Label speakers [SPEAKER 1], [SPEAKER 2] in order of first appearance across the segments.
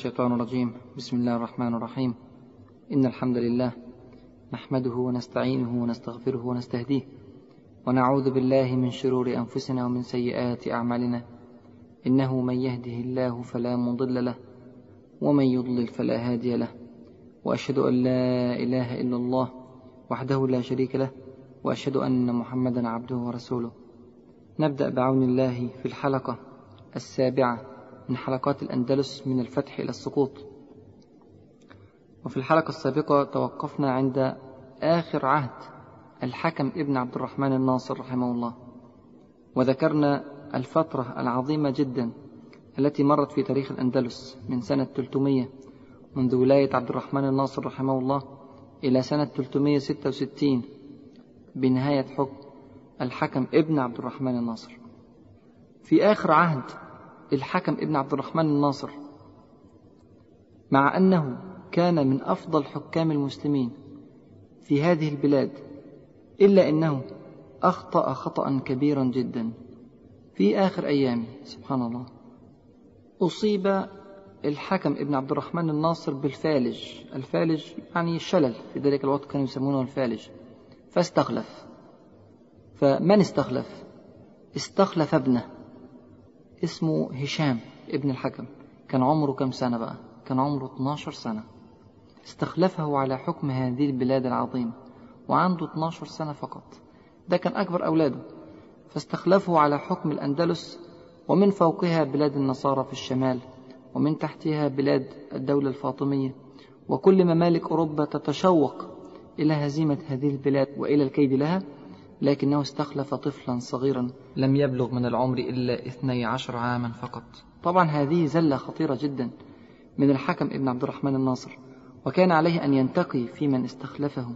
[SPEAKER 1] الشيطان الرجيم. بسم الله الرحمن الرحيم. إن الحمد لله نحمده ونستعينه ونستغفره ونستهديه ونعوذ بالله من شرور أنفسنا ومن سيئات أعمالنا. إنه من يهده الله فلا مضل له ومن يضلل فلا هادي له. وأشهد أن لا إله إلا الله وحده لا شريك له وأشهد أن محمدا عبده ورسوله. نبدأ بعون الله في الحلقة السابعة من حلقات الأندلس من الفتح إلى السقوط. وفي الحلقة السابقة توقفنا عند آخر عهد الحكم ابن عبد الرحمن الناصر رحمه الله. وذكرنا الفترة العظيمة جدا التي مرت في تاريخ الأندلس من سنة 300 منذ ولاية عبد الرحمن الناصر رحمه الله إلى سنة 366 بنهاية حكم الحكم ابن عبد الرحمن الناصر. في آخر عهد الحكم ابن عبد الرحمن الناصر مع أنه كان من أفضل حكام المسلمين في هذه البلاد إلا أنه أخطأ خطأ كبيرا جدا في آخر أيامه سبحان الله. أصيب الحكم ابن عبد الرحمن الناصر بالفالج الفالج يعني الشلل في ذلك الوقت كانوا يسمونه الفالج فاستخلف. فمن استخلف؟ استخلف ابنه. اسمه هشام ابن الحكم. كان عمره كم سنة بقى؟ كان عمره 12 سنة. استخلفه على حكم هذه البلاد العظيمة وعنده 12 سنة فقط. ده كان أكبر أولاده. فاستخلفه على حكم الأندلس ومن فوقها بلاد النصارى في الشمال ومن تحتها بلاد الدولة الفاطمية. وكل ممالك أوروبا تتشوق إلى هزيمة هذه البلاد وإلى الكيد لها. لكنه استخلف طفلا صغيرا لم يبلغ من العمر إلا اثني عشر عاما فقط. طبعا هذه زلة خطيرة جدا من الحكم ابن عبد الرحمن الناصر وكان عليه أن ينتقي في من استخلفه.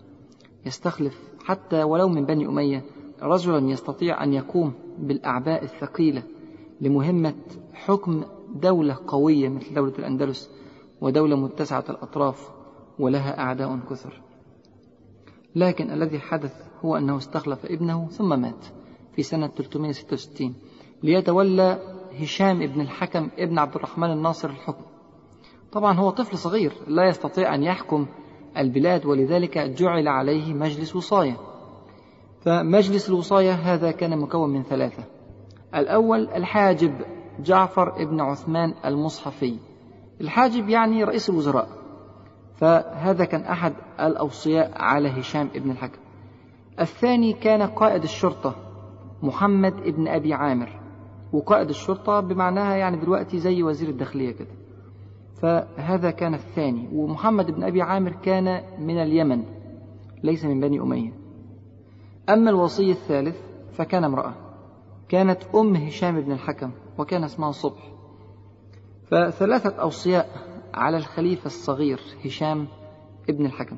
[SPEAKER 1] يستخلف حتى ولو من بني أمية رجلا يستطيع أن يقوم بالأعباء الثقيلة لمهمة حكم دولة قوية مثل دولة الأندلس ودولة متسعة الأطراف ولها أعداء كثر. لكن الذي حدث هو أنه استخلف ابنه ثم مات في سنة 366 ليتولى هشام ابن الحكم ابن عبد الرحمن الناصر الحكم. طبعا هو طفل صغير لا يستطيع أن يحكم البلاد ولذلك جعل عليه مجلس وصاية فمجلس الوصاية هذا كان مكون من ثلاثة. الأول الحاجب جعفر ابن عثمان المصحفي. الحاجب يعني رئيس الوزراء. فهذا كان أحد الأوصياء على هشام ابن الحكم. الثاني كان قائد الشرطة محمد ابن أبي عامر. وقائد الشرطة بمعناها يعني دلوقتي زي وزير الداخلية كده. فهذا كان الثاني. ومحمد بن أبي عامر كان من اليمن ليس من بني أمية. أما الوصي الثالث فكان امرأة. كانت أم هشام بن الحكم وكان اسمها صبح. فثلاثة أوصياء على الخليفة الصغير هشام ابن الحكم.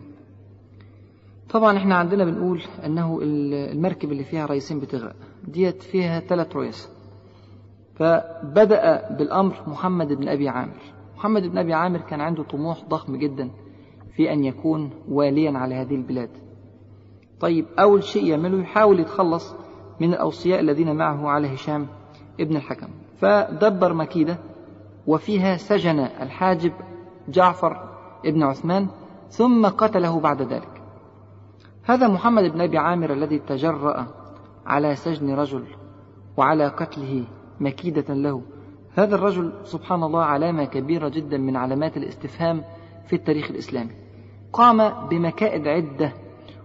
[SPEAKER 1] طبعا إحنا عندنا بنقول أنه المركب اللي فيها رئيسين بتغرق. ديت فيها ثلاث رؤيس. فبدأ بالأمر محمد بن أبي عامر. محمد بن أبي عامر كان عنده طموح ضخم جدا في أن يكون واليا على هذه البلاد. طيب أول شيء يعمله يحاول يتخلص من الأوصياء الذين معه على هشام ابن الحكم. فدبر مكيدة وفيها سجن الحاجب جعفر ابن عثمان ثم قتله بعد ذلك. هذا محمد بن أبي عامر الذي تجرأ على سجن رجل وعلى قتله مكيدة له. هذا الرجل سبحان الله علامة كبيرة جدا من علامات الاستفهام في التاريخ الإسلامي. قام بمكائد عدة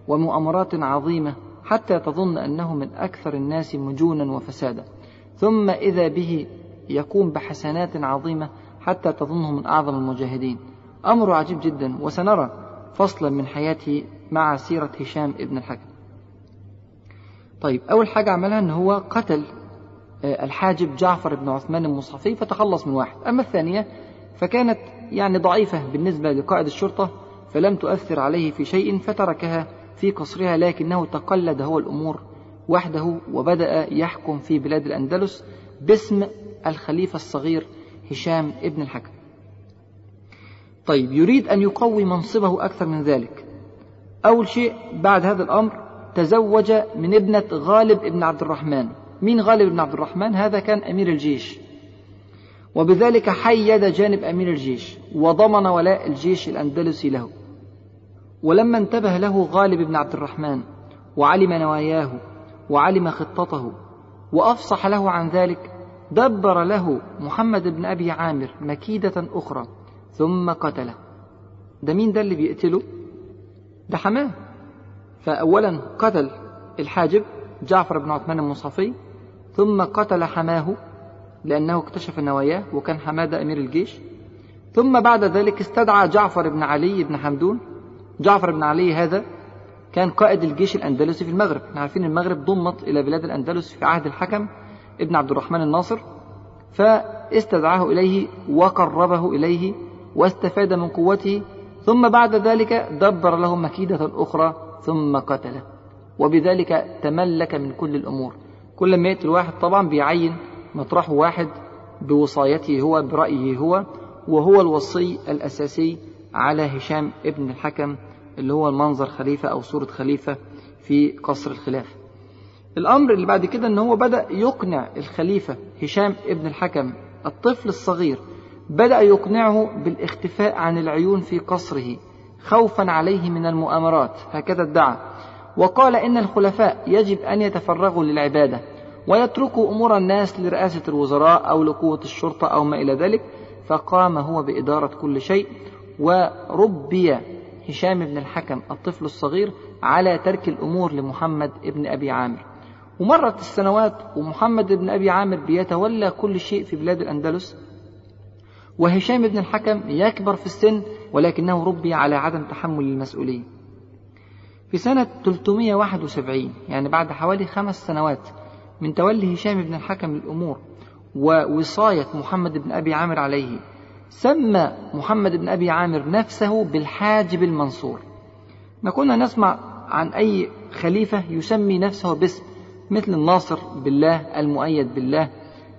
[SPEAKER 1] ومؤامرات عظيمة حتى تظن أنه من أكثر الناس مجونا وفسادا. ثم إذا به يقوم بحسنات عظيمة حتى تظنه من أعظم المجاهدين. أمر عجيب جدا وسنرى فصلا من حياته مع سيرة هشام ابن الحكم. طيب أول حاجة عملها أن هو قتل الحاجب جعفر بن عثمان المصحفي فتخلص من واحد. أما الثانية فكانت يعني ضعيفة بالنسبة لقائد الشرطة فلم تؤثر عليه في شيء فتركها في قصرها لكنه تقلد هو الأمور وحده وبدأ يحكم في بلاد الأندلس باسم الخليفة الصغير هشام ابن الحكم. طيب يريد أن يقوي منصبه أكثر من ذلك. أول شيء بعد هذا الأمر تزوج من ابنة غالب ابن عبد الرحمن. مين غالب بن عبد الرحمن؟ هذا كان أمير الجيش. وبذلك حيد جانب أمير الجيش وضمن ولاء الجيش الأندلسي له. ولما انتبه له غالب بن عبد الرحمن وعلم نواياه وعلم خطته وأفصح له عن ذلك دبر له محمد بن أبي عامر مكيدة أخرى ثم قتله. ده مين ده اللي بيقتله؟ ده حماه فأولا قتل الحاجب جعفر بن عثمان المصافي ثم قتل حماه لأنه اكتشف نواياه وكان حمادة أمير الجيش. ثم بعد ذلك استدعى جعفر بن علي بن حمدون. جعفر بن علي هذا كان قائد الجيش الأندلسي في المغرب. إحنا عارفين المغرب ضمت إلى بلاد الأندلس في عهد الحكم. ابن عبد الرحمن الناصر فاستدعاه إليه وقربه إليه واستفاد من قوته ثم بعد ذلك دبر له مكيدة أخرى ثم قتله. وبذلك تملك من كل الأمور. كل ما يقتل واحد طبعا بيعين مطرحه واحد بوصايته هو برأيه هو وهو الوصي الأساسي على هشام ابن الحكم اللي هو المنظر خليفة أو صورة خليفة في قصر الخلافة الأمر اللي بعد كده أن هو بدأ يقنع الخليفة هشام ابن الحكم الطفل الصغير بدأ يقنعه بالاختفاء عن العيون في قصره خوفا عليه من المؤامرات هكذا ادعى. وقال إن الخلفاء يجب أن يتفرغوا للعبادة ويتركوا أمور الناس لرئاسة الوزراء أو لقوة الشرطة أو ما إلى ذلك فقام هو بإدارة كل شيء وربي هشام بن الحكم الطفل الصغير على ترك الأمور لمحمد بن أبي عامر. ومرت السنوات ومحمد بن أبي عامر بيتولى كل شيء في بلاد الأندلس. وهشام بن الحكم يكبر في السن ولكنه ربي على عدم تحمل المسؤولية. في سنة 371 يعني بعد حوالي خمس سنوات من تولي هشام بن الحكم الأمور ووصاية محمد بن أبي عامر عليه سمى محمد بن أبي عامر نفسه بالحاجب المنصور. ما كنا نسمع عن أي خليفة يسمي نفسه باسم مثل الناصر بالله المؤيد بالله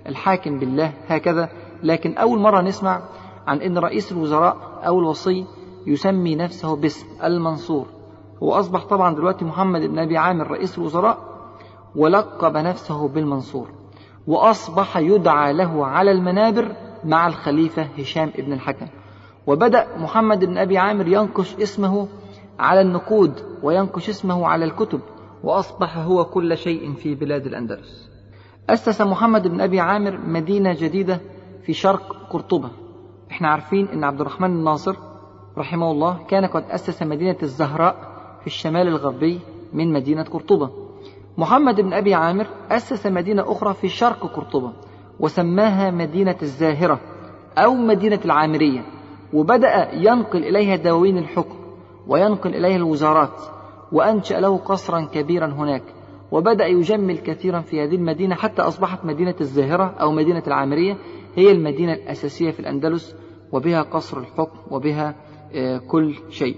[SPEAKER 1] الحاكم بالله هكذا. لكن أول مرة نسمع عن أن رئيس الوزراء أو الوصي يسمي نفسه باسم المنصور. هو أصبح طبعا دلوقتي محمد بن أبي عامر رئيس الوزراء ولقب نفسه بالمنصور وأصبح يدعى له على المنابر مع الخليفة هشام بن الحكم. وبدأ محمد بن أبي عامر ينقش اسمه على النقود وينقش اسمه على الكتب. وأصبح هو كل شيء في بلاد الأندلس. أسس محمد بن أبي عامر مدينة جديدة في شرق قرطبة. إحنا عارفين إن عبد الرحمن الناصر رحمه الله كان قد أسس مدينة الزهراء في الشمال الغربي من مدينة قرطبة. محمد بن أبي عامر أسس مدينة أخرى في شرق قرطبة وسماها مدينة الزاهرة أو مدينة العامرية وبدأ ينقل إليها دواوين الحكم وينقل إليها الوزارات وأنشأ له قصرا كبيرا هناك وبدأ يجمل كثيرا في هذه المدينة حتى أصبحت مدينة الزاهرة أو مدينة العامرية هي المدينة الأساسية في الأندلس وبها قصر الحكم وبها كل شيء.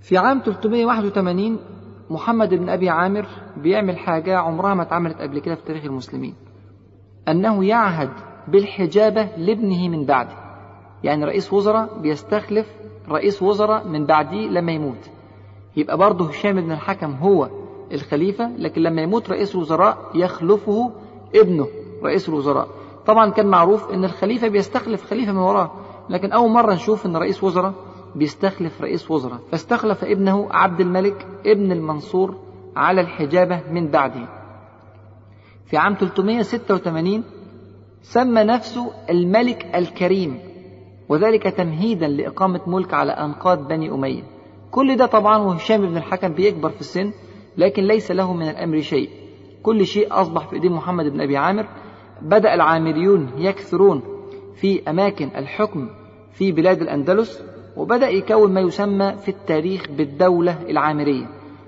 [SPEAKER 1] في عام 381 محمد بن أبي عامر بيعمل حاجة عمرها ما اتعملت قبل كده في تاريخ المسلمين أنه يعهد بالحجابة لابنه من بعده. يعني رئيس وزراء بيستخلف رئيس وزراء من بعده لما يموت. يبقى برضه هشام بن الحكم هو الخليفة لكن لما يموت رئيس الوزراء يخلفه ابنه رئيس الوزراء. طبعا كان معروف إن الخليفة بيستخلف خليفة من وراه لكن أول مرة نشوف إن رئيس وزراء بيستخلف رئيس وزراء. فاستخلف ابنه عبد الملك ابن المنصور على الحجابة من بعده. في عام 386 سمى نفسه الملك الكريم وذلك تمهيدا لإقامة ملك على أنقاض بني أمية. كل ده طبعا وهشام بن الحكم بيكبر في السن لكن ليس له من الأمر شيء. كل شيء أصبح في إيدين محمد بن أبي عامر. بدأ العامريون يكثرون في أماكن الحكم في بلاد الأندلس وبدأ يكون ما يسمى في التاريخ بالدولة العامرية.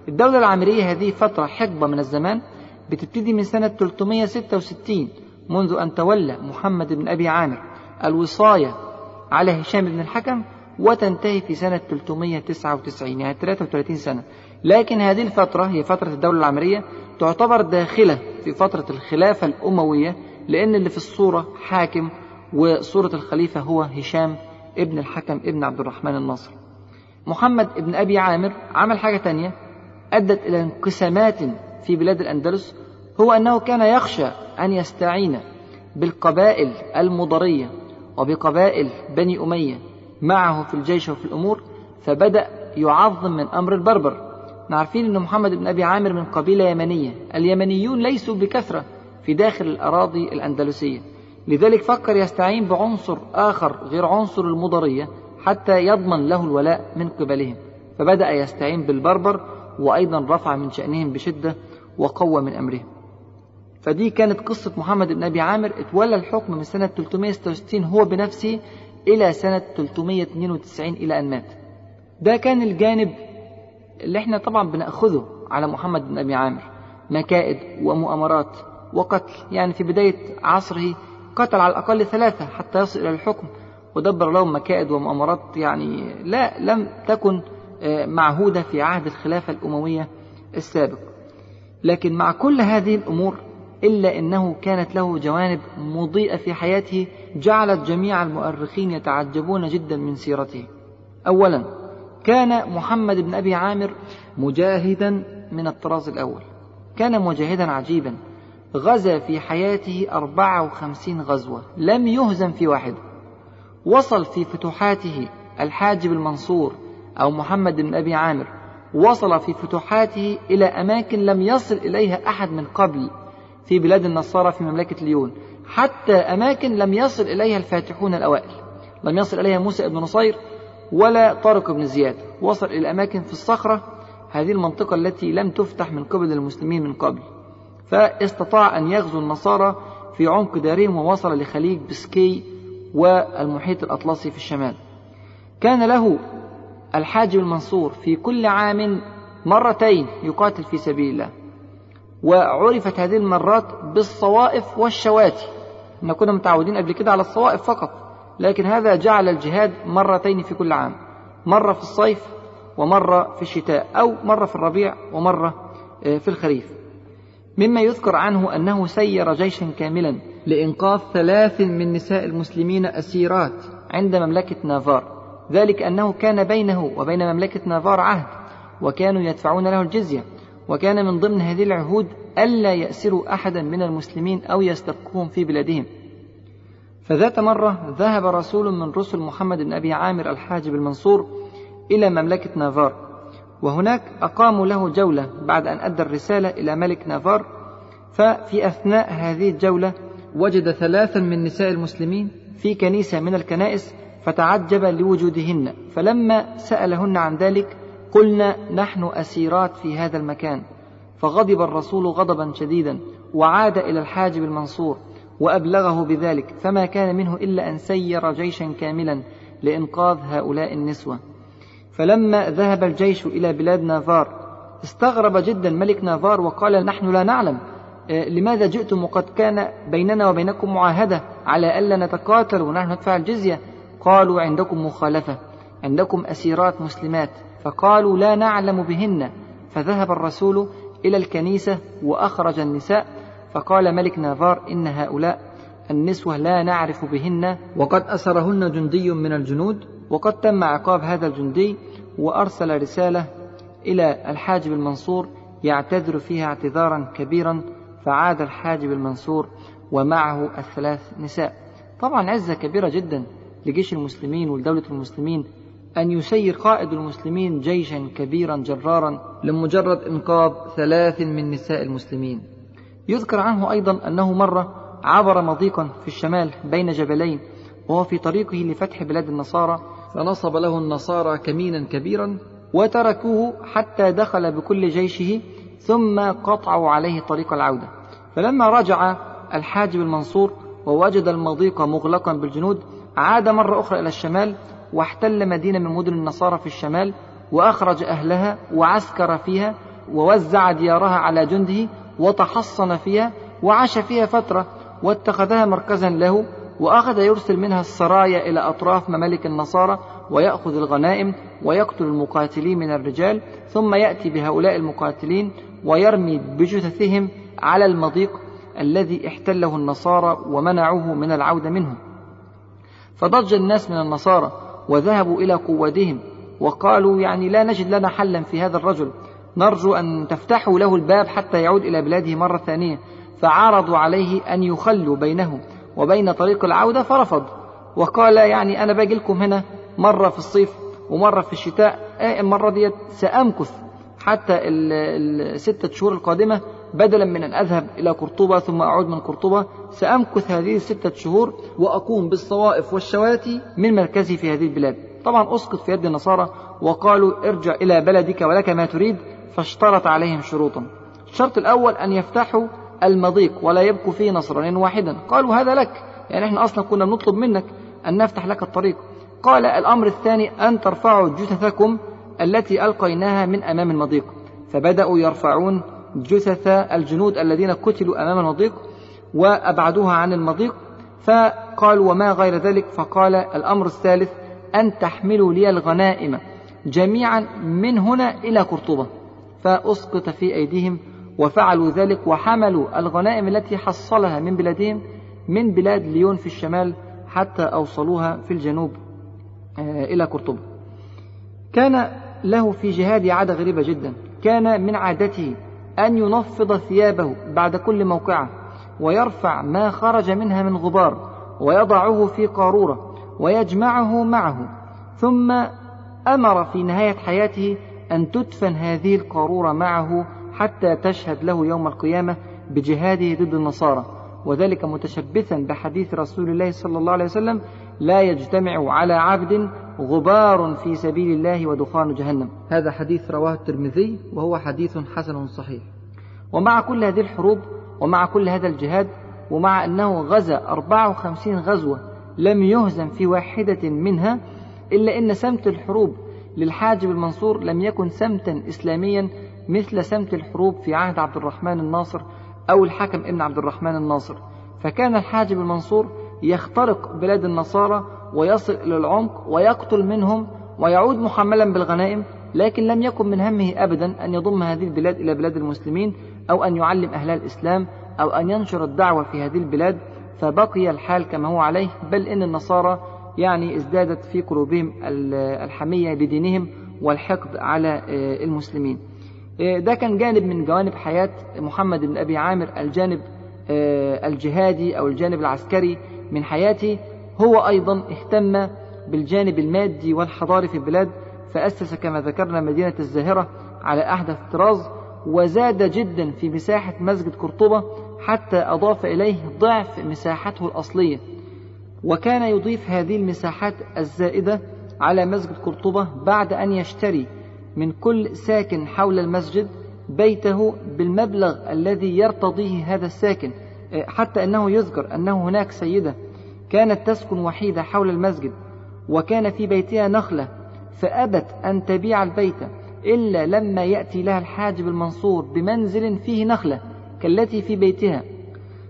[SPEAKER 1] الدولة العامرية هذه فترة حقبة من الزمان بتبتدي من سنة 366 منذ أن تولى محمد بن أبي عامر الوصاية على هشام بن الحكم. وتنتهي في سنة 399 يعني 33 سنة. لكن هذه الفترة هي فترة الدولة العامرية تعتبر داخلة في فترة الخلافة الأموية لأن اللي في الصورة حاكم وصورة الخليفة هو هشام ابن الحكم ابن عبد الرحمن الناصر. محمد ابن أبي عامر عمل حاجة تانية أدت إلى انقسامات في بلاد الأندلس. هو أنه كان يخشى أن يستعين بالقبائل المضرية وبقبائل بني أمية معه في الجيش وفي الأمور فبدأ يعظم من أمر البربر. عارفين أن محمد بن أبي عامر من قبيلة يمنية. اليمنيون ليسوا بكثرة في داخل الأراضي الأندلسية. لذلك فكر يستعين بعنصر آخر غير عنصر المضرية حتى يضمن له الولاء من قبلهم. فبدأ يستعين بالبربر وأيضا رفع من شأنهم بشدة وقوى من أمرهم. فدي كانت قصة محمد بن أبي عامر. اتولى الحكم من سنة 366 هو بنفسه إلى سنة 392 إلى أن مات. ده كان الجانب اللي إحنا طبعا بنأخذه على محمد بن أبي عامر. مكائد ومؤامرات وقتل. يعني في بداية عصره قتل على الأقل ثلاثة حتى يصل إلى الحكم. ودبر لهم مكائد ومؤامرات. يعني لا لم تكن آه، معهودة في عهد الخلافة الأموية السابق. لكن مع كل هذه الأمور إلا أنه كانت له جوانب مضيئة في حياته جعلت جميع المؤرخين يتعجبون جدا من سيرته. أولا كان محمد بن أبي عامر مجاهدا من الطراز الأول. كان مجاهدا عجيبا. غزا في حياته أربعة وخمسين غزوة لم يهزم في واحد. وصل في فتوحاته الحاجب المنصور أو محمد بن أبي عامر. وصل في فتوحاته إلى أماكن لم يصل إليها أحد من قبل. في بلاد النصارى في مملكة ليون. حتى أماكن لم يصل إليها الفاتحون الأوائل. لم يصل إليها موسى بن نصير ولا طارق بن زياد. وصل إلى أماكن في الصخرة هذه المنطقة التي لم تفتح من قبل المسلمين من قبل. فاستطاع أن يغزو النصارى في عمق دارهم ووصل لخليج بسكي والمحيط الأطلسي في الشمال. كان له الحاجب المنصور في كل عام مرتين يقاتل في سبيل الله. وعرفت هذه المرات بالصوائف والشواتي. إحنا كنا متعودين قبل كده على الصوائف فقط لكن هذا جعل الجهاد مرتين في كل عام. مرة في الصيف ومرة في الشتاء أو مرة في الربيع ومرة آه، في الخريف. مما يذكر عنه أنه سير جيشا كاملا لإنقاذ ثلاث من نساء المسلمين أسيرات عند مملكة نافار. ذلك أنه كان بينه وبين مملكة نافار عهد وكانوا يدفعون له الجزية. وكان من ضمن هذه العهود ألا يأسروا أحدا من المسلمين أو يستبقوهم في بلادهم. فذات مرة ذهب رسول من رسل محمد بن أبي عامر الحاجب المنصور إلى مملكة نافار وهناك أقاموا له جولة بعد أن أدى الرسالة إلى ملك نافار. ففي أثناء هذه الجولة وجد ثلاثا من نساء المسلمين في كنيسة من الكنائس فتعجب لوجودهن فلما سألهن عن ذلك قلنا نحن أسيرات في هذا المكان فغضب الرسول غضبا شديدا وعاد إلى الحاجب المنصور وأبلغه بذلك فما كان منه إلا أن سير جيشا كاملا لإنقاذ هؤلاء النسوة. فلما ذهب الجيش إلى بلاد نافار استغرب جدا ملك نافار وقال نحن لا نعلم آه، لماذا جئتم وقد كان بيننا وبينكم معاهدة على ألا نتقاتل ونحن ندفع الجزية؟ قالوا عندكم مخالفة عندكم أسيرات مسلمات. فقالوا لا نعلم بهن. فذهب الرسول إلى الكنيسة وأخرج النساء فقال ملك نافار إن هؤلاء النسوة لا نعرف بهن. وقد أسرهن جندي من الجنود وقد تم عقاب هذا الجندي وأرسل رسالة إلى الحاجب المنصور يعتذر فيها اعتذارا كبيرا فعاد الحاجب المنصور ومعه الثلاث نساء. طبعا عزة كبيرة جدا لجيش المسلمين ولدولة المسلمين. أن يسير قائد المسلمين جيشا كبيرا جرارا لمجرد إنقاذ ثلاث من نساء المسلمين. يذكر عنه أيضا أنه مرة عبر مضيقا في الشمال بين جبلين وهو في طريقه لفتح بلاد النصارى. فنصب له النصارى كمينا كبيرا وتركوه حتى دخل بكل جيشه ثم قطعوا عليه طريق العودة. فلما رجع الحاجب المنصور ووجد المضيق مغلقا بالجنود عاد مرة أخرى إلى الشمال واحتل مدينة من مدن النصارى في الشمال وأخرج أهلها وعسكر فيها ووزع ديارها على جنده وتحصن فيها وعاش فيها فترة واتخذها مركزا له وأخذ يرسل منها السرايا إلى أطراف ممالك النصارى ويأخذ الغنائم ويقتل المقاتلين من الرجال ثم يأتي بهؤلاء المقاتلين ويرمي بجثثهم على المضيق الذي احتله النصارى ومنعوه من العودة منه فضج الناس من النصارى وذهبوا إلى قوادهم وقالوا يعني لا نجد لنا حلا في هذا الرجل. نرجو أن تفتحوا له الباب حتى يعود إلى بلاده مرة ثانية. فعرضوا عليه أن يخلوا بينه وبين طريق العودة فرفض. وقال يعني أنا باجي لكم هنا مرة في الصيف ومرة في الشتاء. المرة دي سأمكث حتى الستة شهور القادمة بدلا من أن أذهب إلى قرطبة ثم أعود من قرطبة سأمكث هذه الستة شهور وأقوم بالصوائف والشواتي من مركزي في هذه البلاد. طبعا أسقط في يد النصارى وقالوا ارجع إلى بلدك ولك ما تريد فاشترط عليهم شروطا. الشرط الأول أن يفتحوا المضيق ولا يبقوا فيه نصرانيا واحدا. قالوا هذا لك يعني إحنا أصلا كنا بنطلب منك أن نفتح لك الطريق. قال الأمر الثاني أن ترفعوا جثثكم التي ألقيناها من أمام المضيق. فبدأوا يرفعون جثث الجنود الذين قتلوا أمام المضيق وأبعدوها عن المضيق فقالوا وما غير ذلك فقال الأمر الثالث أن تحملوا لي الغنائم جميعا من هنا إلى قرطبة. فأسقط في أيديهم وفعلوا ذلك وحملوا الغنائم التي حصلها من بلادهم من بلاد ليون في الشمال حتى أوصلوها في الجنوب آه، إلى قرطبة. كان له في جهاد عادة غريبة جدا. كان من عادته أن ينفض ثيابه بعد كل موقعة ويرفع ما خرج منها من غبار ويضعه في قارورة ويجمعه معه. ثم أمر في نهاية حياته أن تدفن هذه القارورة معه حتى تشهد له يوم القيامة بجهاده ضد النصارى. وذلك متشبثا بحديث رسول الله صلى الله عليه وسلم لا يجتمع على عبد غبار في سبيل الله ودخان جهنم. هذا حديث رواه الترمذي وهو حديث حسن صحيح. ومع كل هذه الحروب ومع كل هذا الجهاد ومع أنه غزا 54 غزوة لم يهزم في واحدة منها إلا أن سمت الحروب للحاجب المنصور لم يكن سمتا إسلاميا مثل سمت الحروب في عهد عبد الرحمن الناصر أو الحكم ابن عبد الرحمن الناصر. فكان الحاجب المنصور يخترق بلاد النصارى ويصل إلى العمق ويقتل منهم ويعود محملا بالغنائم لكن لم يكن من همه أبدا أن يضم هذه البلاد إلى بلاد المسلمين أو أن يعلم أهلها الإسلام أو أن ينشر الدعوة في هذه البلاد فبقي الحال كما هو عليه بل إن النصارى يعني ازدادت في قلوبهم الحمية لدينهم والحقد على آه، المسلمين. آه، ده كان جانب من جوانب حياة محمد بن أبي عامر الجانب آه، الجهادي أو الجانب العسكري. من حياته هو أيضا اهتم بالجانب المادي والحضاري في البلاد فأسس كما ذكرنا مدينة الزاهرة على أحدث طراز وزاد جدا في مساحة مسجد قرطبة حتى أضاف إليه ضعف مساحته الأصلية. وكان يضيف هذه المساحات الزائدة على مسجد قرطبة بعد أن يشتري من كل ساكن حول المسجد بيته بالمبلغ الذي يرتضيه هذا الساكن. حتى أنه يذكر أنه هناك سيدة كانت تسكن وحيدة حول المسجد وكان في بيتها نخلة فأبت أن تبيع البيت إلا لما يأتي لها الحاجب المنصور بمنزل فيه نخلة كالتي في بيتها.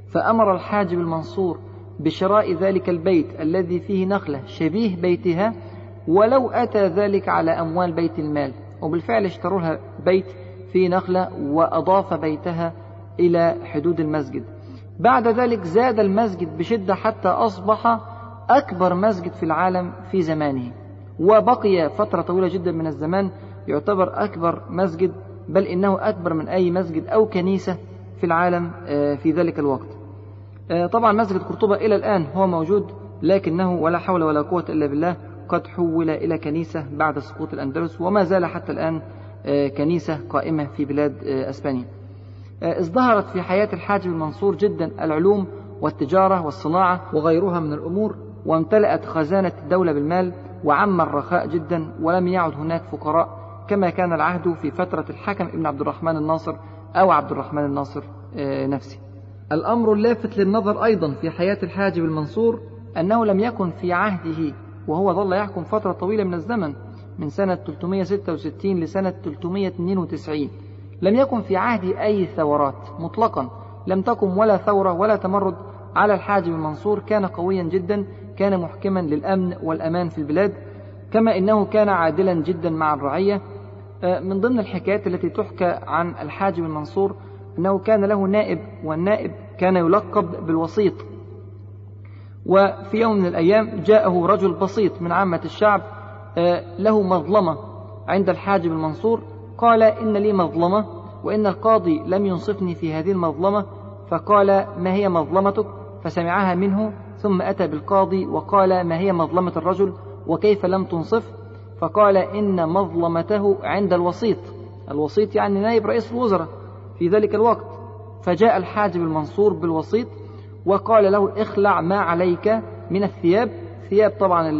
[SPEAKER 1] فأمر الحاجب المنصور بشراء ذلك البيت الذي فيه نخلة شبيه بيتها ولو أتى ذلك على أموال بيت المال. وبالفعل اشتروا لها بيت فيه نخلة وأضاف بيتها إلى حدود المسجد. بعد ذلك زاد المسجد بشدة حتى أصبح أكبر مسجد في العالم في زمانه. وبقي فترة طويلة جدا من الزمان يعتبر أكبر مسجد بل إنه أكبر من أي مسجد أو كنيسة في العالم آه، في ذلك الوقت. آه، طبعا مسجد قرطبة إلى الآن هو موجود لكنه ولا حول ولا قوة إلا بالله قد حول إلى كنيسة بعد سقوط الأندلس وما زال حتى الآن آه، كنيسة قائمة في بلاد أسبانيا. ازدهرت في حياة الحاجب المنصور جدا العلوم والتجارة والصناعة وغيرها من الأمور وامتلأت خزانة الدولة بالمال وعم الرخاء جدا ولم يعد هناك فقراء كما كان العهد في فترة الحكم ابن عبد الرحمن الناصر أو عبد الرحمن الناصر آه، نفسه. الأمر اللافت للنظر أيضا في حياة الحاجب المنصور أنه لم يكن في عهده وهو ظل يحكم فترة طويلة من الزمن من سنة 366 لسنة 392 لم يكن في عهده أي ثورات مطلقا. لم تكن ولا ثورة ولا تمرد على الحاجب المنصور كان قويا جدا كان محكما للأمن والأمان في البلاد كما إنه كان عادلا جدا مع الرعية. آه، من ضمن الحكايات التي تحكى عن الحاجب المنصور أنه كان له نائب والنائب كان يلقب بالوسيط. وفي يوم من الأيام جاءه رجل بسيط من عامة الشعب آه، له مظلمة عند الحاجب المنصور قال إن لي مظلمة وإن القاضي لم ينصفني في هذه المظلمة فقال ما هي مظلمتك؟ فسمعها منه ثم أتى بالقاضي وقال ما هي مظلمة الرجل وكيف لم تنصف؟ فقال إن مظلمته عند الوسيط. الوسيط يعني نائب رئيس الوزراء في ذلك الوقت. فجاء الحاجب المنصور بالوسيط وقال له اخلع ما عليك من الثياب. ثياب طبعا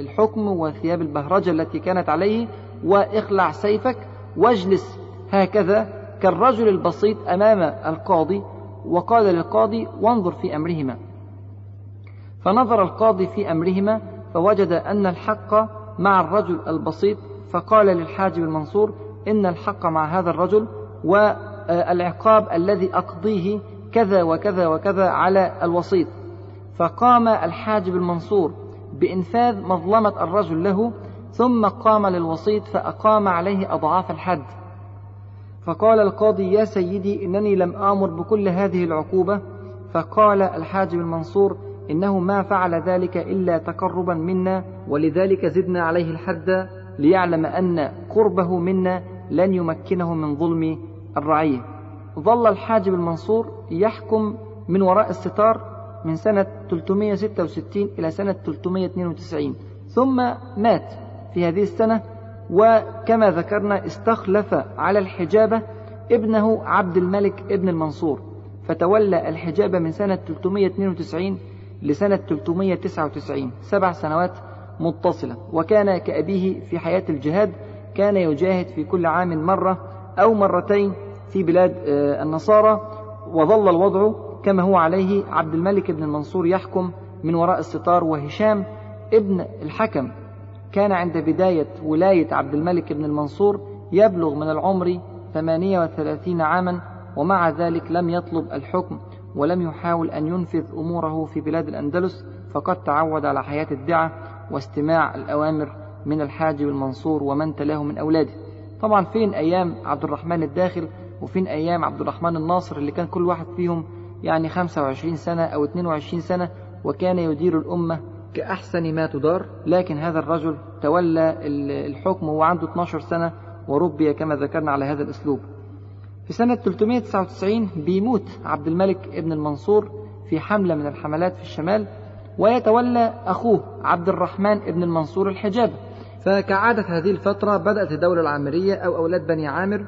[SPEAKER 1] الحكم وثياب البهرجة التي كانت عليه وإخلع سيفك واجلس هكذا كالرجل البسيط أمام القاضي وقال للقاضي وانظر في أمرهما. فنظر القاضي في أمرهما فوجد أن الحق مع الرجل البسيط فقال للحاجب المنصور إن الحق مع هذا الرجل والعقاب الذي أقضيه كذا وكذا وكذا على الوسيط. فقام الحاجب المنصور بإنفاذ مظلمة الرجل له ثم قام للوسيط فأقام عليه أضعاف الحد. فقال القاضي يا سيدي إنني لم آمر بكل هذه العقوبة. فقال الحاجب المنصور إنه ما فعل ذلك إلا تقربا منا ولذلك زدنا عليه الحد ليعلم أن قربه منا لن يمكنه من ظلم الرعية. ظل الحاجب المنصور يحكم من وراء الستار من سنة 366 إلى سنة 392 ثم مات. في هذه السنة وكما ذكرنا استخلف على الحجابة ابنه عبد الملك ابن المنصور فتولى الحجابة من سنة 392 لسنة 399 سبع سنوات متصلة. وكان كأبيه في حياة الجهاد كان يجاهد في كل عام مرة أو مرتين في بلاد آه، النصارى وظل الوضع كما هو عليه عبد الملك بن المنصور يحكم من وراء الستار وهشام ابن الحكم. كان عند بداية ولاية عبد الملك بن المنصور يبلغ من العمر 38 عاما ومع ذلك لم يطلب الحكم ولم يحاول أن ينفذ أموره في بلاد الأندلس فقد تعود على حياة الدعة واستماع الأوامر من الحاجب المنصور ومن تلاه من أولاده. طبعا فين أيام عبد الرحمن الداخل وفين أيام عبد الرحمن الناصر اللي كان كل واحد فيهم يعني 25 سنة أو 22 سنة وكان يدير الأمة كأحسن ما تدار لكن هذا الرجل تولى الحكم وهو عنده 12 سنة وربي كما ذكرنا على هذا الأسلوب. في سنة 399 بيموت عبد الملك ابن المنصور في حملة من الحملات في الشمال ويتولى أخوه عبد الرحمن ابن المنصور الحجاب. فكعادة هذه الفترة بدأت الدولة العامرية أو أولاد بني عامر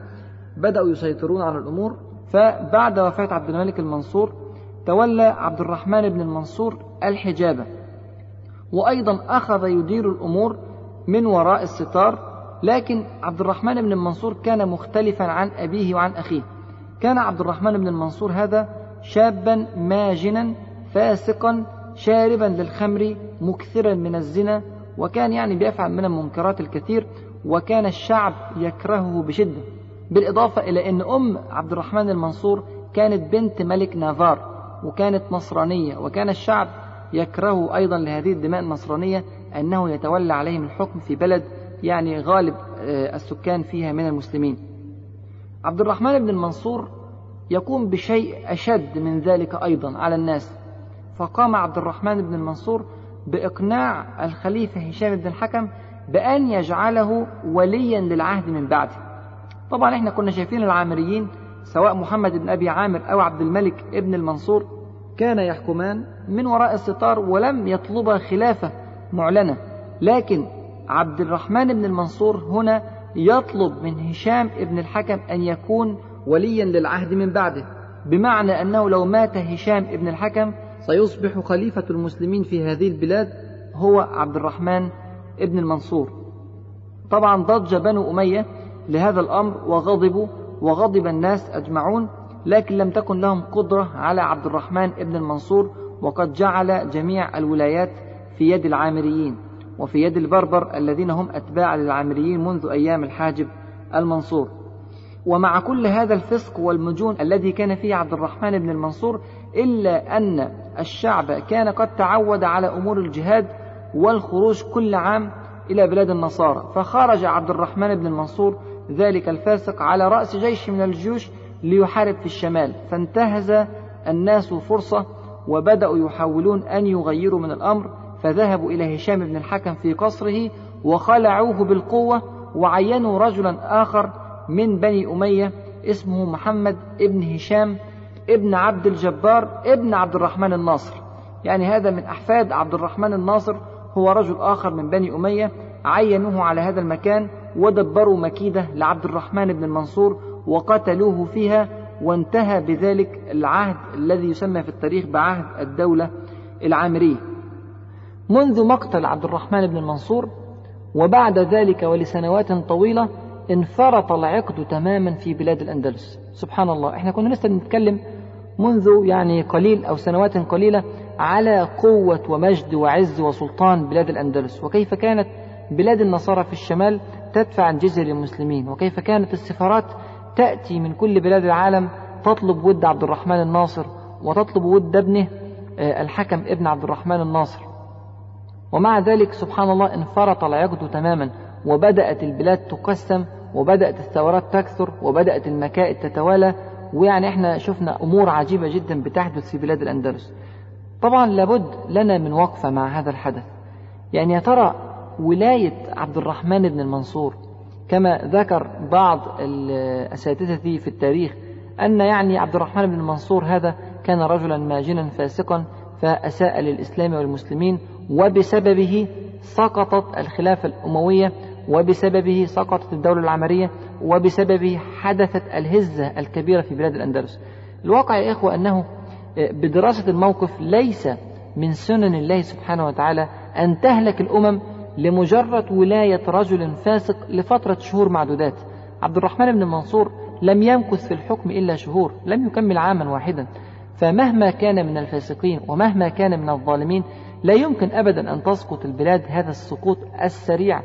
[SPEAKER 1] بدأوا يسيطرون على الأمور. فبعد وفاة عبد الملك المنصور تولى عبد الرحمن بن المنصور الحجابة وأيضا أخذ يدير الأمور من وراء الستار لكن عبد الرحمن بن المنصور كان مختلفا عن أبيه وعن أخيه. كان عبد الرحمن بن المنصور هذا شابا ماجنا فاسقا شاربا للخمر مكثرا من الزنا وكان يعني بيفعل من المنكرات الكثير وكان الشعب يكرهه بشدة. بالإضافة إلى أن أم عبد الرحمن المنصور كانت بنت ملك نافار وكانت نصرانية وكان الشعب يكره أيضا لهذه الدماء النصرانية أنه يتولى عليهم الحكم في بلد يعني غالب آه، السكان فيها من المسلمين. عبد الرحمن بن المنصور يقوم بشيء أشد من ذلك أيضا على الناس. فقام عبد الرحمن بن المنصور بإقناع الخليفة هشام بن الحكم بأن يجعله وليا للعهد من بعده. طبعا إحنا كنا شايفين العامريين سواء محمد بن أبي عامر أو عبد الملك ابن المنصور كان يحكمان من وراء الستار ولم يطلبا خلافة معلنة. لكن عبد الرحمن بن المنصور هنا يطلب من هشام بن الحكم أن يكون وليا للعهد من بعده بمعنى أنه لو مات هشام بن الحكم سيصبح خليفة المسلمين في هذه البلاد هو عبد الرحمن بن المنصور. طبعا ضج بنو أمية لهذا الأمر وغضبوا وغضب الناس أجمعون لكن لم تكن لهم قدرة على عبد الرحمن بن المنصور وقد جعل جميع الولايات في يد العامريين وفي يد البربر الذين هم أتباع للعامريين منذ أيام الحاجب المنصور. ومع كل هذا الفسق والمجون الذي كان فيه عبد الرحمن بن المنصور إلا أن الشعب كان قد تعود على أمور الجهاد والخروج كل عام إلى بلاد النصارى. فخرج عبد الرحمن بن المنصور ذلك الفاسق على رأس جيش من الجيوش ليحارب في الشمال. فانتهز الناس فرصة وبدأوا يحاولون أن يغيروا من الأمر فذهبوا إلى هشام بن الحكم في قصره وخلعوه بالقوة وعينوا رجلا آخر من بني أمية اسمه محمد ابن هشام ابن عبد الجبار ابن عبد الرحمن الناصر. يعني هذا من أحفاد عبد الرحمن الناصر هو رجل آخر من بني أمية عينوه على هذا المكان ودبروا مكيدة لعبد الرحمن بن المنصور وقتلوه فيها وانتهى بذلك العهد الذي يسمى في التاريخ بعهد الدولة العامرية. منذ مقتل عبد الرحمن بن المنصور وبعد ذلك ولسنوات طويلة انفرط العقد تماما في بلاد الأندلس. سبحان الله. إحنا كنا لسه بنتكلم منذ يعني قليل أو سنوات قليلة على قوة ومجد وعز وسلطان بلاد الأندلس. وكيف كانت بلاد النصارى في الشمال تدفع الجزية للمسلمين وكيف كانت السفارات تأتي من كل بلاد العالم تطلب ود عبد الرحمن الناصر وتطلب ود ابنه آه، الحكم ابن عبد الرحمن الناصر. ومع ذلك سبحان الله انفرط العقد تماما وبدأت البلاد تقسم وبدأت الثورات تكثر وبدأت المكائد تتوالى ويعني إحنا شفنا أمور عجيبة جدا بتحدث في بلاد الأندلس. طبعا لابد لنا من وقفة مع هذا الحدث. يعني يا ترى ولاية عبد الرحمن بن المنصور كما ذكر بعض الأساتذة في التاريخ أن يعني عبد الرحمن بن المنصور هذا كان رجلا ماجنا فاسقا فأساء للإسلام والمسلمين وبسببه سقطت الخلافة الأموية وبسببه سقطت الدولة العمرية وبسببه حدثت الهزة الكبيرة في بلاد الأندلس. الواقع يا إخوة أنه بدراسة الموقف ليس من سنن الله سبحانه وتعالى أن تهلك الأمم لمجرد ولاية رجل فاسق لفترة شهور معدودات. عبد الرحمن بن منصور لم يمكث في الحكم إلا شهور لم يكمل عاما واحدا. فمهما كان من الفاسقين ومهما كان من الظالمين لا يمكن أبدا أن تسقط البلاد هذا السقوط السريع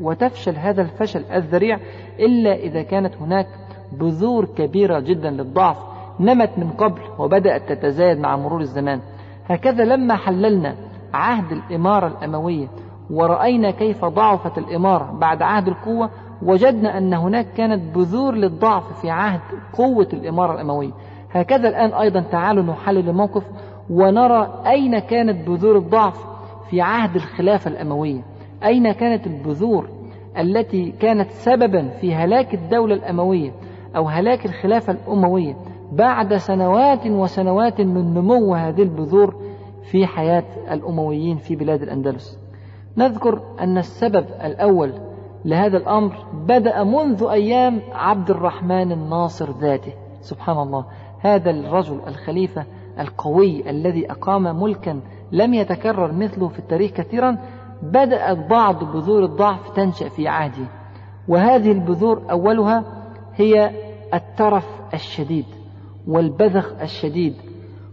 [SPEAKER 1] وتفشل هذا الفشل الذريع إلا إذا كانت هناك بذور كبيرة جدا للضعف نمت من قبل وبدأت تتزايد مع مرور الزمان. هكذا لما حللنا عهد الإمارة الأموية ورأينا كيف ضعفت الإمارة بعد عهد القوة وجدنا أن هناك كانت بذور للضعف في عهد قوة الإمارة الأموية. هكذا الآن أيضا تعالوا نحلل الموقف ونرى أين كانت بذور الضعف في عهد الخلافة الأموية. أين كانت البذور التي كانت سببا في هلاك الدولة الأموية أو هلاك الخلافة الأموية بعد سنوات وسنوات من نمو هذه البذور في حياة الأمويين في بلاد الأندلس؟ نذكر أن السبب الأول لهذا الأمر بدأ منذ أيام عبد الرحمن الناصر ذاته. سبحان الله. هذا الرجل الخليفة القوي الذي أقام ملكا لم يتكرر مثله في التاريخ كثيرا بدأت بعض بذور الضعف تنشأ في عهده. وهذه البذور أولها هي الترف الشديد والبذخ الشديد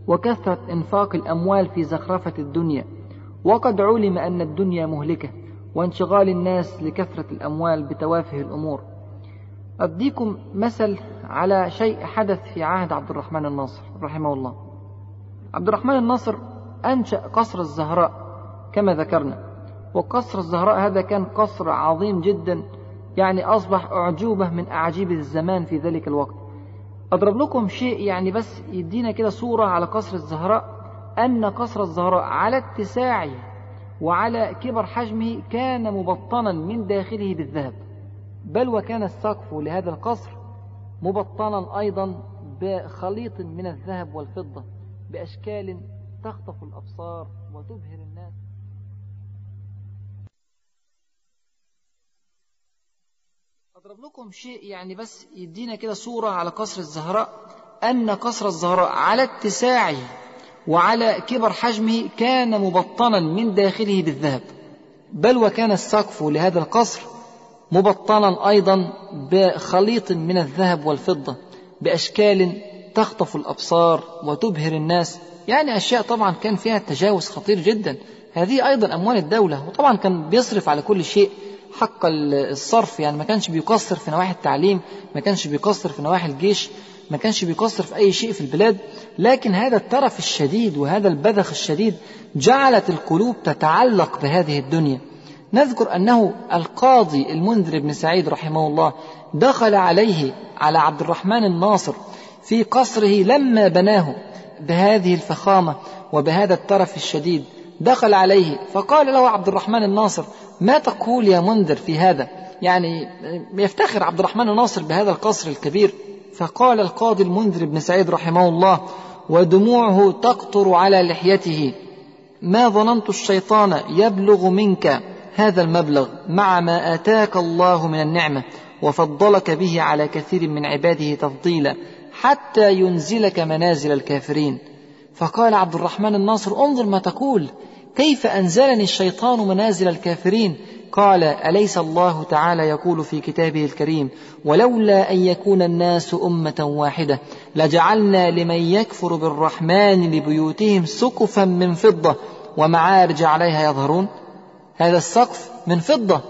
[SPEAKER 1] وكثرة إنفاق الأموال في زخرفة الدنيا. وقد علم أن الدنيا مهلكة وانشغال الناس لكثرة الأموال بتوافه الأمور. أديكم مثل على شيء حدث في عهد عبد الرحمن الناصر رحمه الله. عبد الرحمن الناصر أنشأ قصر الزهراء كما ذكرنا. وقصر الزهراء هذا كان قصر عظيم جدا يعني أصبح أعجوبة من أعاجيب الزمان في ذلك الوقت. أضرب لكم شيء يعني بس يدينا كده صورة على قصر الزهراء. أن قصر الزهراء على اتساعه وعلى كبر حجمه كان مبطنا من داخله بالذهب. بل وكان السقف لهذا القصر مبطنا أيضا بخليط من الذهب والفضة بأشكال تخطف الأبصار وتبهر الناس. أضرب لكم شيء يعني بس يدينا كده صورة على قصر الزهراء. أن قصر الزهراء على اتساعه وعلى كبر حجمه كان مبطنا من داخله بالذهب بل وكان السقف لهذا القصر مبطنا أيضا بخليط من الذهب والفضة بأشكال تخطف الأبصار وتبهر الناس. يعني أشياء طبعا كان فيها تجاوز خطير جدا. هذه أيضا أموال الدولة وطبعا كان بيصرف على كل شيء. حق الصرف يعني ما كانش بيقصر في نواحي التعليم ما كانش بيقصر في نواحي الجيش. ما كانش بيقصر في أي شيء في البلاد لكن هذا الترف الشديد وهذا البذخ الشديد جعلت القلوب تتعلق بهذه الدنيا. نذكر أنه القاضي المنذر بن سعيد رحمه الله دخل عليه على عبد الرحمن الناصر في قصره لما بناه بهذه الفخامة وبهذا الترف الشديد. دخل عليه فقال له عبد الرحمن الناصر ما تقول يا منذر في هذا؟ يعني يفتخر عبد الرحمن الناصر بهذا القصر الكبير. فقال القاضي المنذر بن سعيد رحمه الله ودموعه تقطر على لحيته. ما ظننت الشيطان يبلغ منك هذا المبلغ مع ما آتاك الله من النعمة وفضلك به على كثير من عباده تفضيلا حتى ينزلك منازل الكافرين. فقال عبد الرحمن الناصر انظر ما تقول. كيف أنزلني الشيطان منازل الكافرين قال أليس الله تعالى يقول في كتابه الكريم ولولا أن يكون الناس أمة واحدة لجعلنا لمن يكفر بالرحمن لبيوتهم سقفا من فضة ومعارج عليها يظهرون. هذا السقف من فضة.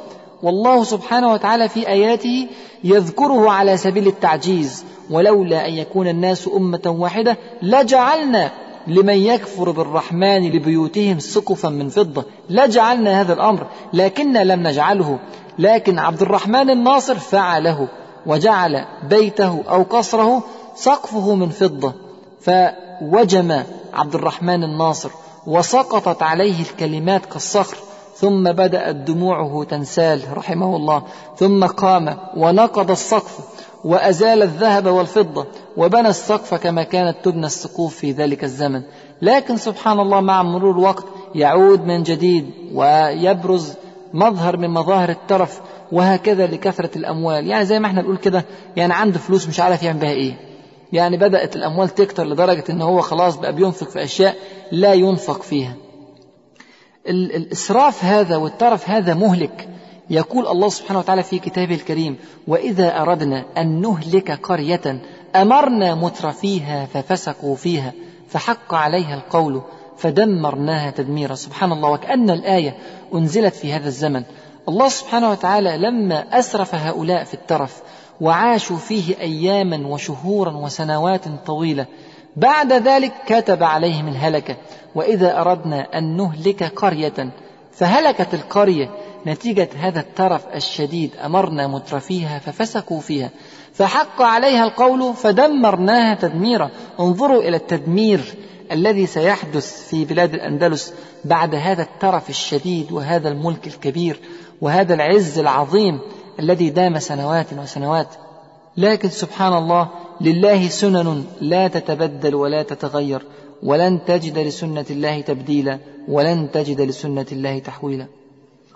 [SPEAKER 1] والله سبحانه وتعالى في آياته يذكره على سبيل التعجيز ولولا أن يكون الناس أمة واحدة لجعلنا لمن يكفر بالرحمن لبيوتهم سقفا من فضة. لجعلنا هذا الأمر لكننا لم نجعله. لكن عبد الرحمن الناصر فعله وجعل بيته أو قصره سقفه من فضة. فوجم عبد الرحمن الناصر وسقطت عليه الكلمات كالصخر. ثم بدأت دموعه تنسال رحمه الله. ثم قام ونقض السقف. وأزال الذهب والفضة وبنى السقف كما كانت تبنى السقوف في ذلك الزمن. لكن سبحان الله مع مرور الوقت يعود من جديد ويبرز مظهر من مظاهر الترف وهكذا لكثرة الأموال. يعني زي ما إحنا بنقول كده يعني عنده فلوس مش عارف يعمل بها إيه. يعني بدأت الأموال تكتر لدرجة إن هو خلاص بقى بينفق في أشياء لا ينفق فيها. الإسراف هذا والترف هذا مهلك. يقول الله سبحانه وتعالى في كتابه الكريم وإذا أردنا أن نهلك قرية أمرنا مترفيها ففسقوا فيها فحق عليها القول فدمرناها تدميرا. سبحان الله وكأن الآية أنزلت في هذا الزمن. الله سبحانه وتعالى لما أسرف هؤلاء في الترف وعاشوا فيه أياما وشهورا وسنوات طويلة بعد ذلك كتب عليهم الهلكة وإذا أردنا أن نهلك قرية فهلكت القرية نتيجة هذا الترف الشديد أمرنا مترفيها ففسقوا فيها. فحق عليها القول فدمرناها تدميرا. انظروا إلى التدمير الذي سيحدث في بلاد الأندلس بعد هذا الترف الشديد وهذا الملك الكبير وهذا العز العظيم الذي دام سنوات وسنوات. لكن سبحان الله لله سنن لا تتبدل ولا تتغير ولن تجد لسنة الله تبديلا ولن تجد لسنة الله تحويلا.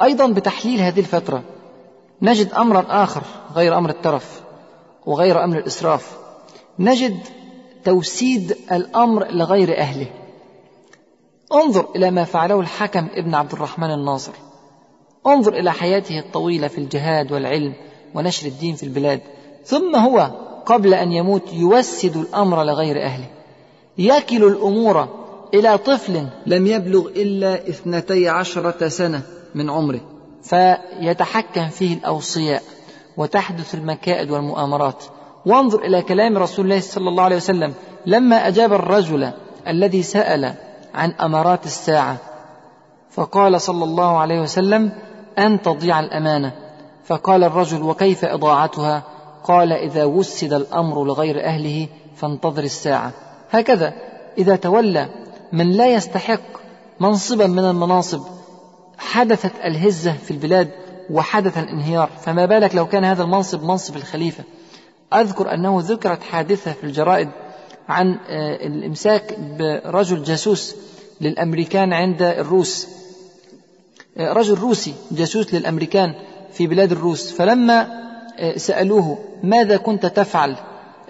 [SPEAKER 1] أيضا بتحليل هذه الفترة نجد أمرا آخر غير أمر الترف وغير أمر الإسراف. نجد توسيد الأمر لغير أهله. انظر إلى ما فعله الحكم ابن عبد الرحمن الناصر. انظر إلى حياته الطويلة في الجهاد والعلم ونشر الدين في البلاد. ثم هو قبل أن يموت يوسد الأمر لغير أهله. يكل الأمور إلى طفل لم يبلغ إلا اثنتي عشرة سنة. من عمره فيتحكم فيه الأوصياء وتحدث المكائد والمؤامرات. وانظر إلى كلام رسول الله صلى الله عليه وسلم لما أجاب الرجل الذي سأل عن أمارات الساعة فقال صلى الله عليه وسلم أن تضيع الأمانة. فقال الرجل وكيف إضاعتها؟ قال إذا وسد الأمر لغير أهله فانتظر الساعة. هكذا إذا تولى من لا يستحق منصبا من المناصب حدثت الهزة في البلاد وحدث الانهيار. فما بالك لو كان هذا المنصب منصب الخليفة؟ أذكر أنه ذكرت حادثة في الجرائد عن آه، الإمساك برجل جاسوس للأمريكان عند الروس. آه، رجل روسي جاسوس للأمريكان في بلاد الروس. فلما آه، سألوه ماذا كنت تفعل؟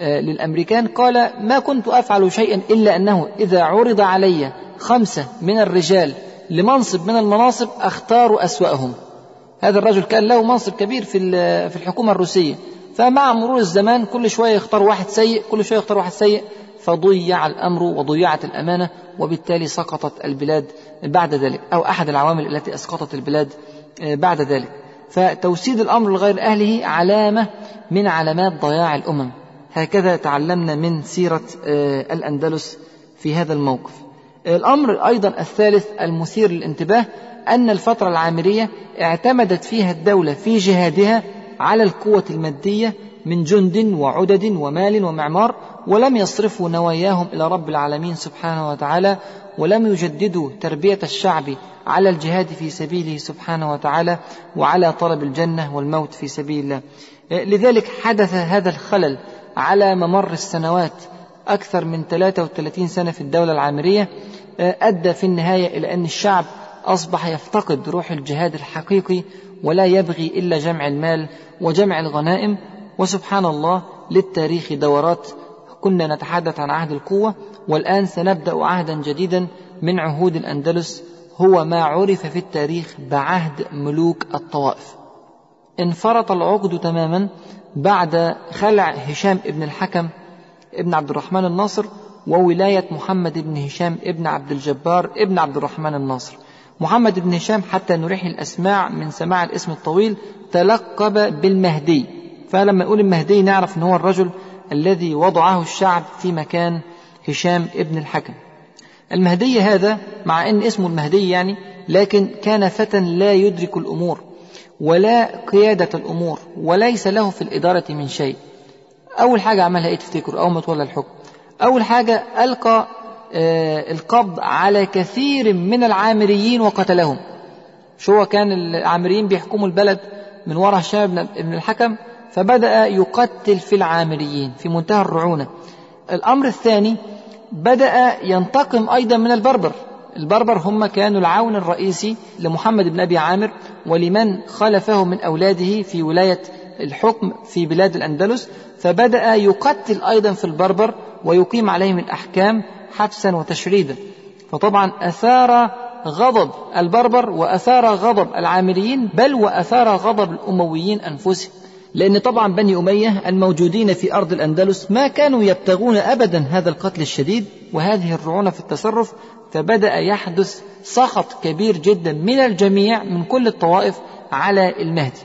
[SPEAKER 1] للأمريكان قال ما كنت أفعل شيئا إلا أنه إذا عرض علي خمسة من الرجال لمنصب من المناصب اختار أسوأهم. هذا الرجل كان له منصب كبير في في الحكومة الروسية. فمع مرور الزمان كل شوية يختار واحد سيء كل شوية يختار واحد سيء فضيع الأمر وضيعت الأمانة وبالتالي سقطت البلاد بعد ذلك أو أحد العوامل التي أسقطت البلاد آه، بعد ذلك. فتوسيد الأمر لغير أهله علامة من علامات ضياع الأمم. هكذا تعلمنا من سيرة آه، الأندلس في هذا الموقف. الأمر أيضا الثالث المثير للانتباه أن الفترة العامرية اعتمدت فيها الدولة في جهادها على القوة المادية من جند وعدد ومال ومعمار ولم يصرفوا نواياهم إلى رب العالمين سبحانه وتعالى ولم يجددوا تربية الشعب على الجهاد في سبيله سبحانه وتعالى وعلى طلب الجنة والموت في سبيل الله. لذلك حدث هذا الخلل على ممر السنوات أكثر من 33 سنة في الدولة العامرية أدى في النهاية إلى أن الشعب أصبح يفتقد روح الجهاد الحقيقي ولا يبغي إلا جمع المال وجمع الغنائم. وسبحان الله للتاريخ دورات. كنا نتحدث عن عهد القوة والآن سنبدأ عهدا جديدا من عهود الأندلس. هو ما عرف في التاريخ بعهد ملوك الطوائف. انفرط العقد تماما بعد خلع هشام ابن الحكم ابن عبد الرحمن الناصر وولاية محمد بن هشام ابن عبد الجبار ابن عبد الرحمن الناصر. محمد بن هشام حتى نريح الأسماع من سماع الاسم الطويل تلقب بالمهدي. فلما نقول المهدي نعرف أن هو الرجل الذي وضعه الشعب في مكان هشام ابن الحكم. المهدي هذا مع أن اسمه المهدي يعني لكن كان فتى لا يدرك الأمور ولا قيادة الأمور وليس له في الإدارة من شيء. أول حاجة عملها إيه تفتكروا أول ما تولى الحكم. أول حاجة ألقى آه، القبض على كثير من العامريين وقتلهم. شو هو كان العامريين بيحكموا البلد من وراء هشام بن الحكم؟ فبدأ يقتل في العامريين في منتهى الرعونة. الأمر الثاني بدأ ينتقم أيضا من البربر. البربر هم كانوا العون الرئيسي لمحمد بن أبي عامر ولمن خلفه من أولاده في ولاية الحكم في بلاد الأندلس. فبدأ يقتل أيضا في البربر ويقيم عليهم الأحكام حبسا وتشريدا. فطبعا أثار غضب البربر وأثار غضب العامريين بل وأثار غضب الأمويين أنفسهم. لأن طبعا بني أمية الموجودين في أرض الأندلس ما كانوا يبتغون أبدا هذا القتل الشديد وهذه الرعونة في التصرف فبدأ يحدث سخط كبير جدا من الجميع من كل الطوائف على المهدي.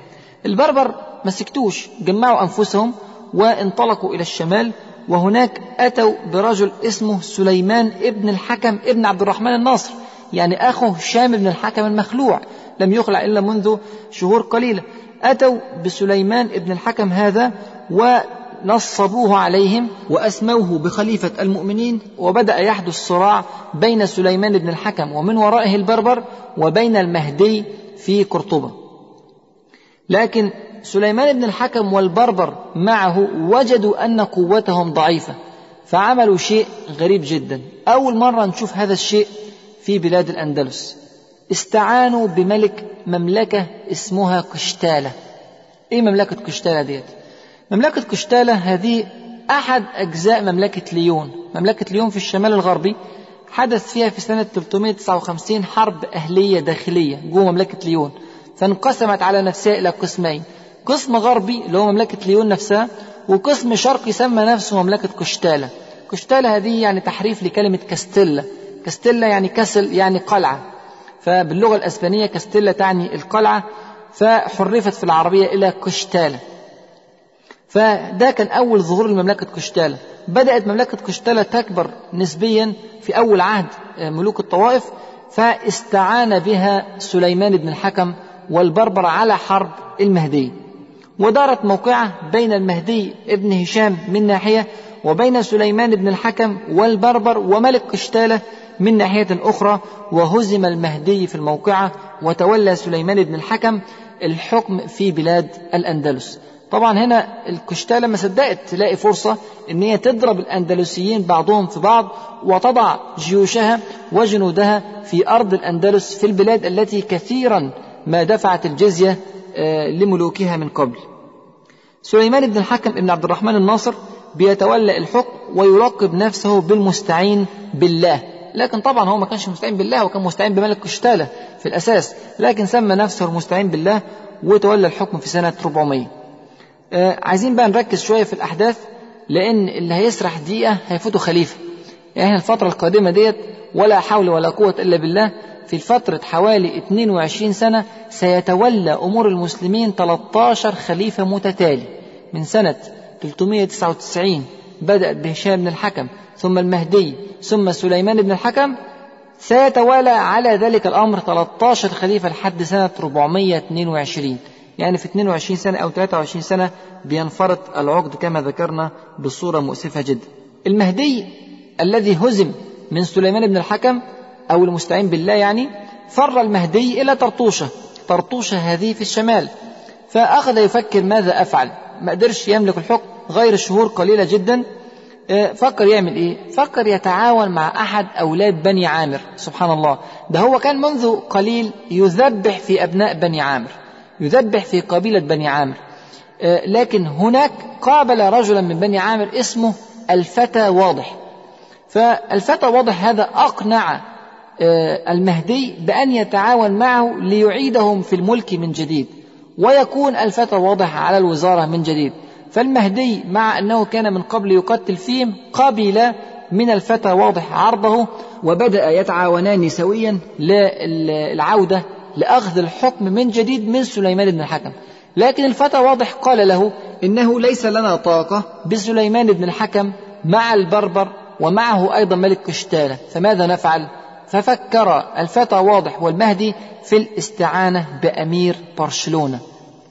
[SPEAKER 1] البربر ما سكتوش جمعوا أنفسهم وانطلقوا إلى الشمال وهناك أتوا برجل اسمه سليمان ابن الحكم ابن عبد الرحمن الناصر يعني أخو هشام بن الحكم المخلوع لم يخلع إلا منذ شهور قليلة. أتوا بسليمان ابن الحكم هذا ونصبوه عليهم وأسموه بخليفة المؤمنين وبدأ يحدث صراع بين سليمان بن الحكم ومن ورائه البربر وبين المهدي في قرطبة. لكن سليمان بن الحكم والبربر معه وجدوا أن قوتهم ضعيفة فعملوا شيء غريب جدا. أول مرة نشوف هذا الشيء في بلاد الأندلس. استعانوا بملك مملكة اسمها قشتالة. إيه مملكة قشتالة ديت؟ مملكة قشتالة هذه أحد أجزاء مملكة ليون. مملكة ليون في الشمال الغربي حدث فيها في سنة 359 حرب أهلية داخلية جوه مملكة ليون فانقسمت على نفسها إلى قسمين. قسم غربي اللي هو مملكة ليون نفسها وقسم شرقي سمى نفسه مملكة قشتالة قشتالة هذه يعني تحريف لكلمة كاستيلا. كاستيلا يعني كسل يعني قلعة. فباللغة الأسبانية كاستيلا تعني القلعة فحرفت في العربية إلى قشتالة فده كان أول ظهور لمملكة قشتالة بدأت مملكة قشتالة تكبر نسبيا في أول عهد ملوك الطوائف. فاستعان بها سليمان بن الحكم والبربر على حرب المهدي ودارت موقعة بين المهدي ابن هشام من ناحية وبين سليمان بن الحكم والبربر وملك قشتالة من ناحية أخرى وهزم المهدي في الموقعة وتولى سليمان بن الحكم الحكم في بلاد الأندلس. طبعا هنا الكشتالة ما صدقت تلاقي فرصة إن هي تضرب الأندلسيين بعضهم في بعض وتضع جيوشها وجنودها في أرض الأندلس في البلاد التي كثيرا ما دفعت الجزية لملوكها من قبل. سليمان بن الحكم بن عبد الرحمن الناصر بيتولى الحكم ويلقب نفسه بالمستعين بالله. لكن طبعا هو ما كانش مستعين بالله وكان مستعين بملك قشتالة في الأساس لكن سمى نفسه المستعين بالله وتولى الحكم في سنة 400 آه عايزين بقى نركز شوية في الأحداث لأن اللي هيسرح دقيقة هيفوته خليفة. يعني الفترة القادمة ديت ولا حول ولا قوة إلا بالله في فترة حوالي 22 سنة سيتولى أمور المسلمين 13 خليفة متتالي. من سنة 399 بدأت بهشام بن الحكم ثم المهدي ثم سليمان بن الحكم. سيتوالى على ذلك الأمر 13 خليفة لحد سنة 422 يعني في 22 سنة أو 23 سنة بينفرط العقد كما ذكرنا بصورة مؤسفة جدا. المهدي الذي هزم من سليمان بن الحكم أو المستعين بالله يعني فر المهدي إلى طرطوشة. طرطوشة هذه في الشمال. فأخذ يفكر ماذا أفعل؟ ما قدرش يملك الحكم غير شهور قليلة جدا. آه، فكر يعمل إيه؟ فكر يتعاون مع أحد أولاد بني عامر. سبحان الله. ده هو كان منذ قليل يذبح في أبناء بني عامر. يذبح في قبيلة بني عامر. آه، لكن هناك قابل رجلا من بني عامر اسمه الفتى واضح. فالفتى واضح هذا أقنع المهدي بأن يتعاون معه ليعيدهم في الملك من جديد ويكون الفتى واضح على الوزارة من جديد. فالمهدي مع أنه كان من قبل يقتل فيهم قبل من الفتى واضح عرضه وبدأ يتعاونان سويا للعودة لأخذ الحكم من جديد من سليمان بن الحكم. لكن الفتى واضح قال له إنه ليس لنا طاقة بسليمان بن الحكم مع البربر ومعه أيضا ملك قشتالة فماذا نفعل؟ ففكر الفتى واضح والمهدي في الاستعانة بأمير برشلونة.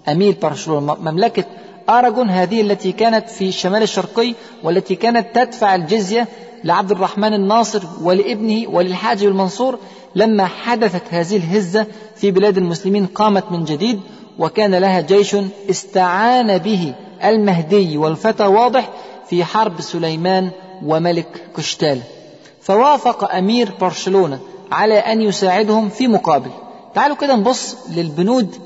[SPEAKER 1] أمير برشلونة مملكة أراجون هذه التي كانت في الشمال الشرقي والتي كانت تدفع الجزية لعبد الرحمن الناصر ولابنه وللحاج المنصور لما حدثت هذه الهزة في بلاد المسلمين قامت من جديد وكان لها جيش استعان به المهدي. والفتى واضح في حرب سليمان وملك قشتال فوافق أمير برشلونة على أن يساعدهم في مقابل. تعالوا كده نبص للبنود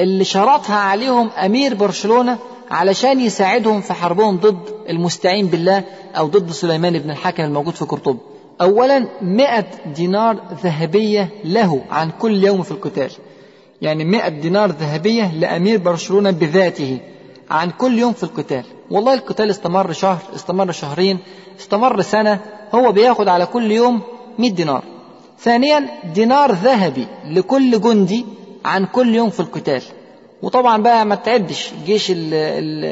[SPEAKER 1] اللي شرطها عليهم أمير برشلونة علشان يساعدهم في حربهم ضد المستعين بالله أو ضد سليمان بن الحكم الموجود في قرطبة. أولا مئة دينار ذهبية له عن كل يوم في القتال. يعني مئة دينار ذهبية لأمير برشلونة بذاته عن كل يوم في القتال. والله القتال استمر شهر استمر شهرين استمر سنة هو بياخد على كل يوم 100 دينار. ثانيا دينار ذهبي لكل جندي عن كل يوم في القتال. وطبعا بقى ما تعدش جيش ال ال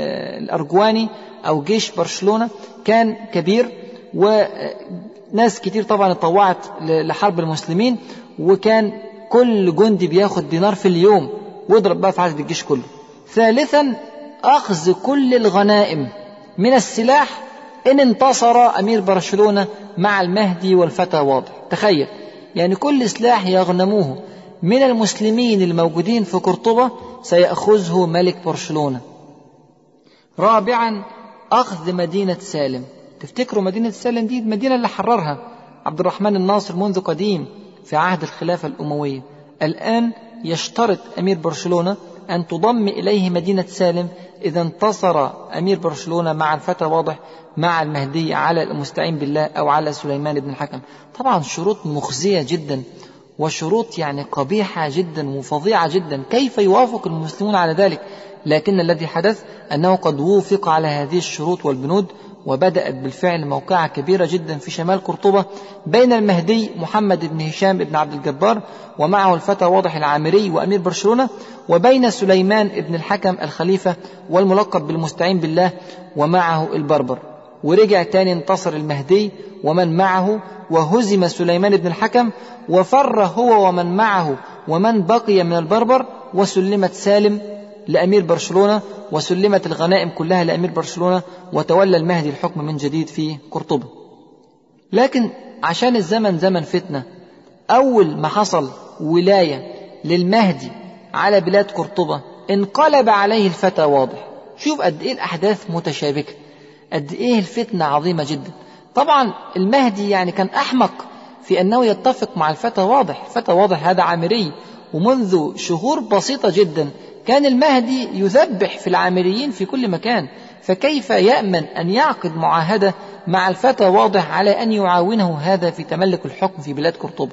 [SPEAKER 1] الأرجواني أو جيش برشلونة كان كبير وناس كتير طبعا اتطوعت لحرب المسلمين وكان كل جندي بياخد دينار في اليوم واضرب بقى في عدد الجيش كله. ثالثا أخذ كل الغنائم من السلاح إن انتصر أمير برشلونة مع المهدي والفتى واضح. تخيل يعني كل سلاح يغنموه من المسلمين الموجودين في قرطبة سيأخذه ملك برشلونة. رابعا أخذ مدينة سالم. تفتكروا مدينة سالم دي المدينة اللي حررها عبد الرحمن الناصر منذ قديم في عهد الخلافة الأموية. الآن يشترط أمير برشلونة أن تضم إليه مدينة سالم إذا انتصر أمير برشلونة مع الفتى واضح مع المهدي على المستعين بالله أو على سليمان بن الحكم. طبعا شروط مخزية جدا وشروط يعني قبيحة جدا وفظيعة جدا. كيف يوافق المسلمون على ذلك؟ لكن الذي حدث أنه قد وفق على هذه الشروط والبنود وبدأت بالفعل موقعة كبيرة جدا في شمال قرطبة بين المهدي محمد بن هشام بن عبد الجبار ومعه الفتى واضح العامري وأمير برشلونة وبين سليمان بن الحكم الخليفة والملقب بالمستعين بالله ومعه البربر. ورجع تاني انتصر المهدي ومن معه وهزم سليمان بن الحكم وفر هو ومن معه ومن بقي من البربر وسلمت سالم لأمير برشلونة وسلمت الغنائم كلها لأمير برشلونة وتولى المهدي الحكم من جديد في قرطبة. لكن عشان الزمن زمن فتنة أول ما حصل ولاية للمهدي على بلاد قرطبة انقلب عليه الفتى واضح. شوف قد إيه الأحداث متشابكة قد إيه الفتنة عظيمة جدا. طبعا المهدي يعني كان أحمق في أنه يتفق مع الفتى واضح. الفتى واضح هذا عامري ومنذ شهور بسيطة جدا كان المهدي يذبح في العامريين في كل مكان فكيف يأمن أن يعقد معاهدة مع الفتى واضح على أن يعاونه هذا في تملك الحكم في بلاد قرطبة؟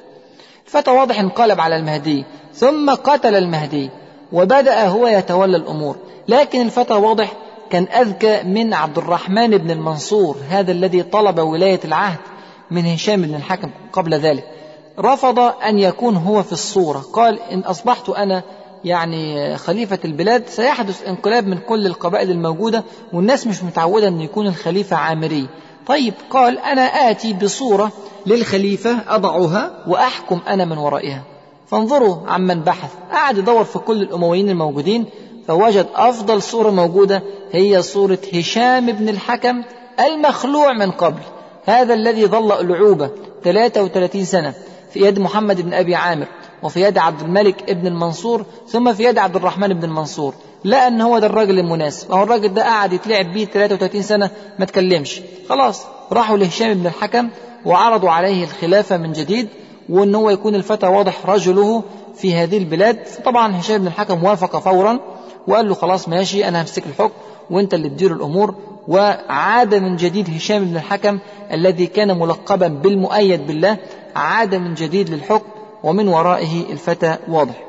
[SPEAKER 1] الفتى واضح انقلب على المهدي ثم قتل المهدي وبدأ هو يتولى الأمور. لكن الفتى واضح كان أذكى من عبد الرحمن بن المنصور هذا الذي طلب ولاية العهد من هشام بن الحكم قبل ذلك. رفض أن يكون هو في الصورة قال إن أصبحت أنا يعني خليفة البلاد سيحدث انقلاب من كل القبائل الموجودة والناس مش متعودة أن يكون الخليفة عامري. طيب قال أنا آتي بصورة للخليفة أضعها وأحكم أنا من ورائها. فانظروا عمن بحث. قعد يدور في كل الأمويين الموجودين فوجد أفضل صورة موجودة هي صورة هشام بن الحكم المخلوع من قبل. هذا الذي ظل ألعوبة 33 سنة في يد محمد بن أبي عامر. وفي يد عبد الملك ابن المنصور ثم في يد عبد الرحمن بن المنصور. لقى أن هو ده الراجل المناسب. هو الراجل ده قعد يتلعب بيه 33 سنة ما تكلمش خلاص راحوا لهشام بن الحكم وعرضوا عليه الخلافة من جديد وإن هو يكون الفتى واضح رجله في هذه البلاد. طبعا هشام بن الحكم وافق فورا وقال له خلاص ماشي أنا همسك الحكم وأنت اللي تدير الأمور. وعاد من جديد هشام بن الحكم الذي كان ملقبا بالمؤيد بالله عاد من جديد للحكم ومن ورائه الفتى واضح.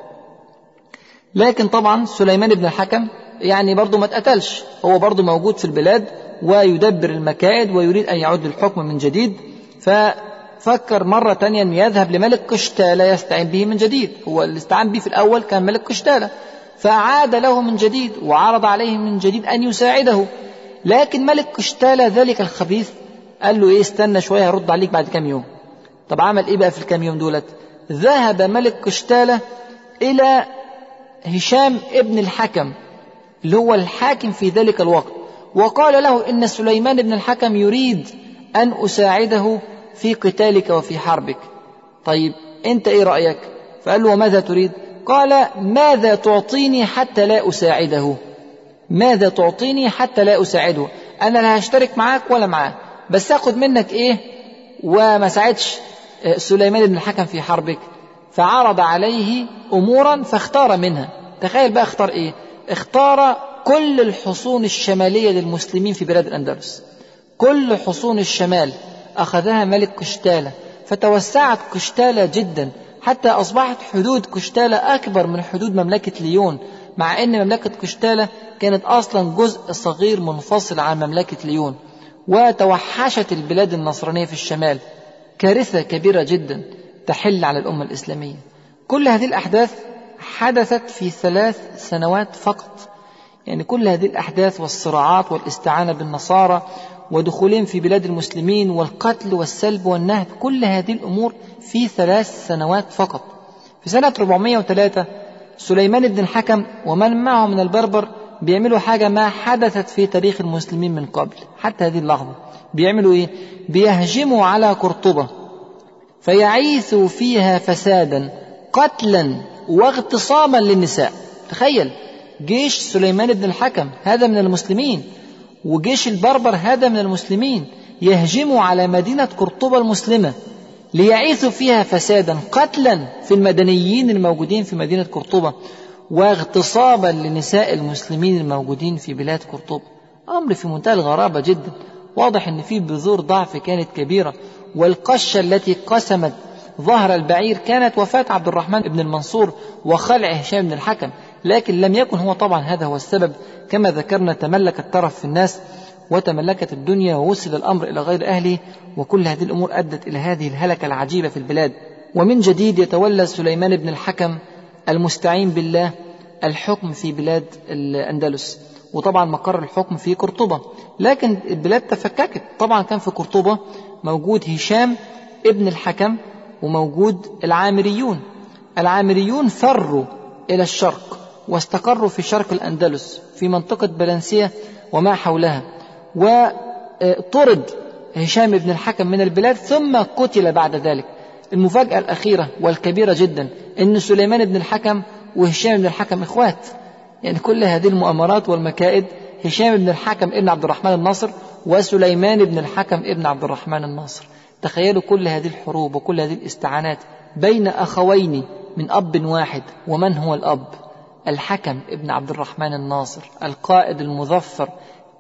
[SPEAKER 1] لكن طبعا سليمان بن الحكم يعني برضه ما اتقتلش. هو برضه موجود في البلاد ويدبر المكائد ويريد أن يعود للحكم من جديد. ففكر مرة تانية أن يذهب لملك قشتالة يستعين به من جديد. هو اللي استعان به في الأول كان ملك قشتالة. فعاد له من جديد وعرض عليه من جديد أن يساعده. لكن ملك قشتالة ذلك الخبيث قال له إيه استنى شوية هرد عليك بعد كام يوم. طب عمل إيه بقى في الكام يوم دولت؟ ذهب ملك قشتالة إلى هشام ابن الحكم اللي هو الحاكم في ذلك الوقت. وقال له إن سليمان بن الحكم يريد أن أساعده في قتالك وفي حربك. طيب أنت إيه رأيك؟ فقال له وماذا تريد؟ قال ماذا تعطيني حتى لا أساعده؟ ماذا تعطيني حتى لا أساعده؟ أنا لا هشترك معاك ولا معاه بس أخذ منك إيه؟ وما ساعدش. سليمان بن الحكم في حربك فعرض عليه أمورا فاختار منها. تخيل بقى اختار إيه؟ اختار كل الحصون الشمالية للمسلمين في بلاد الأندلس. كل حصون الشمال أخذها ملك قشتالة فتوسعت قشتالة جدا حتى أصبحت حدود قشتالة أكبر من حدود مملكة ليون مع أن مملكة قشتالة كانت أصلا جزء صغير منفصل عن مملكة ليون. وتوحشت البلاد النصرانية في الشمال. كارثة كبيرة جدا تحل على الأمة الإسلامية. كل هذه الأحداث حدثت في ثلاث سنوات فقط. يعني كل هذه الأحداث والصراعات والاستعانة بالنصارى ودخولهم في بلاد المسلمين والقتل والسلب والنهب كل هذه الأمور في ثلاث سنوات فقط. في سنة 403 سليمان بن الحكم ومن معه من البربر بيعملوا حاجة ما حدثت في تاريخ المسلمين من قبل. حتى هذه اللحظة. بيعملوا إيه؟ بيهجموا على قرطبة فيعيثوا فيها فسادا قتلا واغتصابا للنساء. تخيل جيش سليمان بن الحكم هذا من المسلمين. وجيش البربر هذا من المسلمين. يهجموا على مدينة قرطبة المسلمة. ليعيثوا فيها فسادا قتلا في المدنيين الموجودين في مدينة قرطبة واغتصابا لنساء المسلمين الموجودين في بلاد قرطبة أمر في منتهى الغرابة جدا. واضح أن في بذور ضعف كانت كبيرة والقشة التي قسمت ظهر البعير كانت وفاة عبد الرحمن بن المنصور وخلع هشام بن الحكم لكن لم يكن هو طبعا هذا هو السبب. كما ذكرنا تملك الترف في الناس وتملكت الدنيا ووصل الأمر إلى غير أهله وكل هذه الأمور أدت إلى هذه الهلكة العجيبة في البلاد. ومن جديد يتولى سليمان بن الحكم المستعين بالله الحكم في بلاد الأندلس. وطبعا مقر الحكم في قرطبة. لكن البلاد تفككت. طبعا كان في قرطبة موجود هشام ابن الحكم وموجود العامريون. العامريون فروا إلى الشرق واستقروا في شرق الأندلس في منطقة بلنسية وما حولها. وطرد هشام بن الحكم من البلاد ثم قتل بعد ذلك. المفاجأة الأخيرة والكبيرة جدا أن سليمان بن الحكم وهشام بن الحكم إخوات. يعني كل هذه المؤامرات والمكائد هشام بن الحكم ابن عبد الرحمن الناصر وسليمان بن الحكم ابن عبد الرحمن الناصر. تخيلوا كل هذه الحروب وكل هذه الاستعانات بين أخوين من أب واحد ومن هو الأب؟ الحكم ابن عبد الرحمن الناصر القائد المظفر.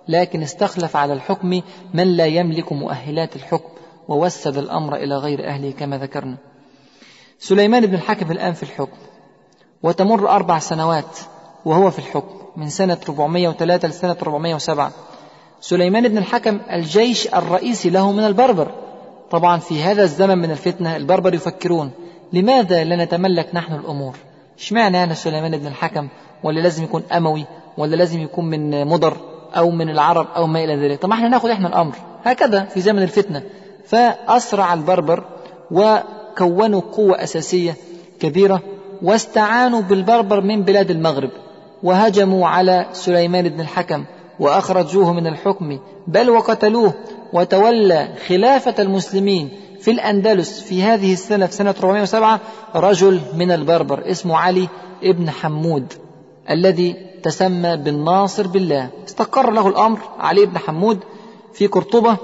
[SPEAKER 1] لكن استخلف على الحكم من لا يملك مؤهلات الحكم ووسد الأمر إلى غير أهله كما ذكرنا. سليمان بن الحكم الآن في الحكم وتمر أربع سنوات. وهو في الحكم من سنة 403 لسنة 407 سليمان بن الحكم الجيش الرئيسي له من البربر. طبعا في هذا الزمن من الفتنة البربر يفكرون لماذا لا نتملك نحن الأمور؟ اشمعنى أنا سليمان بن الحكم؟ ولا لازم يكون أموي؟ ولا لازم يكون من مضر؟ أو من العرب؟ أو ما إلى ذلك؟ طب ما إحنا ناخد إحنا الأمر. هكذا في زمن الفتنة. فأسرع البربر وكونوا قوة أساسية كبيرة واستعانوا بالبربر من بلاد المغرب. وهجموا على سليمان بن الحكم وأخرجوه من الحكم بل وقتلوه وتولى خلافة المسلمين في الأندلس في هذه السنة في سنة 407 رجل من البربر اسمه علي ابن حمود الذي تسمى بالناصر بالله. استقر له الأمر علي بن حمود في قرطبة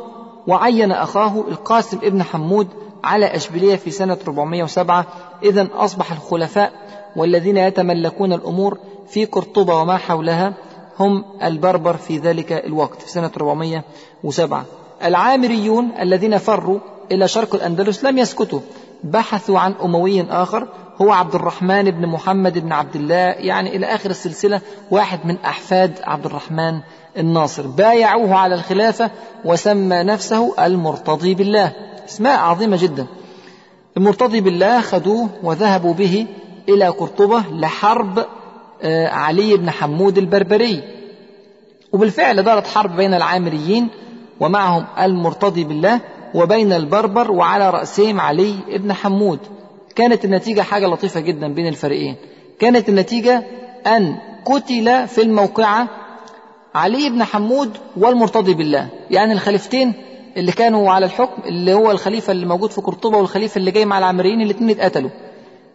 [SPEAKER 1] وعين أخاه القاسم ابن حمود على أشبيلية في سنة 407 إذا أصبح الخلفاء والذين يتملكون الأمور في قرطبة وما حولها هم البربر في ذلك الوقت في سنة 407 العامريون الذين فروا إلى شرق الأندلس لم يسكتوا بحثوا عن أموي آخر هو عبد الرحمن بن محمد بن عبد الله يعني إلى آخر السلسلة واحد من أحفاد عبد الرحمن الناصر. بايعوه على الخلافة وسمى نفسه المرتضي بالله. اسماء عظيمة جدا. المرتضي بالله خدوه وذهبوا به إلى قرطبة لحرب علي بن حمود البربري. وبالفعل دارت حرب بين العامريين ومعهم المرتضي بالله وبين البربر وعلى رأسهم علي بن حمود. كانت النتيجة حاجة لطيفة جدا بين الفريقين. كانت النتيجة أن قتل في الموقعة علي بن حمود والمرتضي بالله. يعني الخليفتين اللي كانوا على الحكم اللي هو الخليفة اللي موجود في قرطبة والخليفة اللي جاي مع العمريين الاثنين اتقتلوا.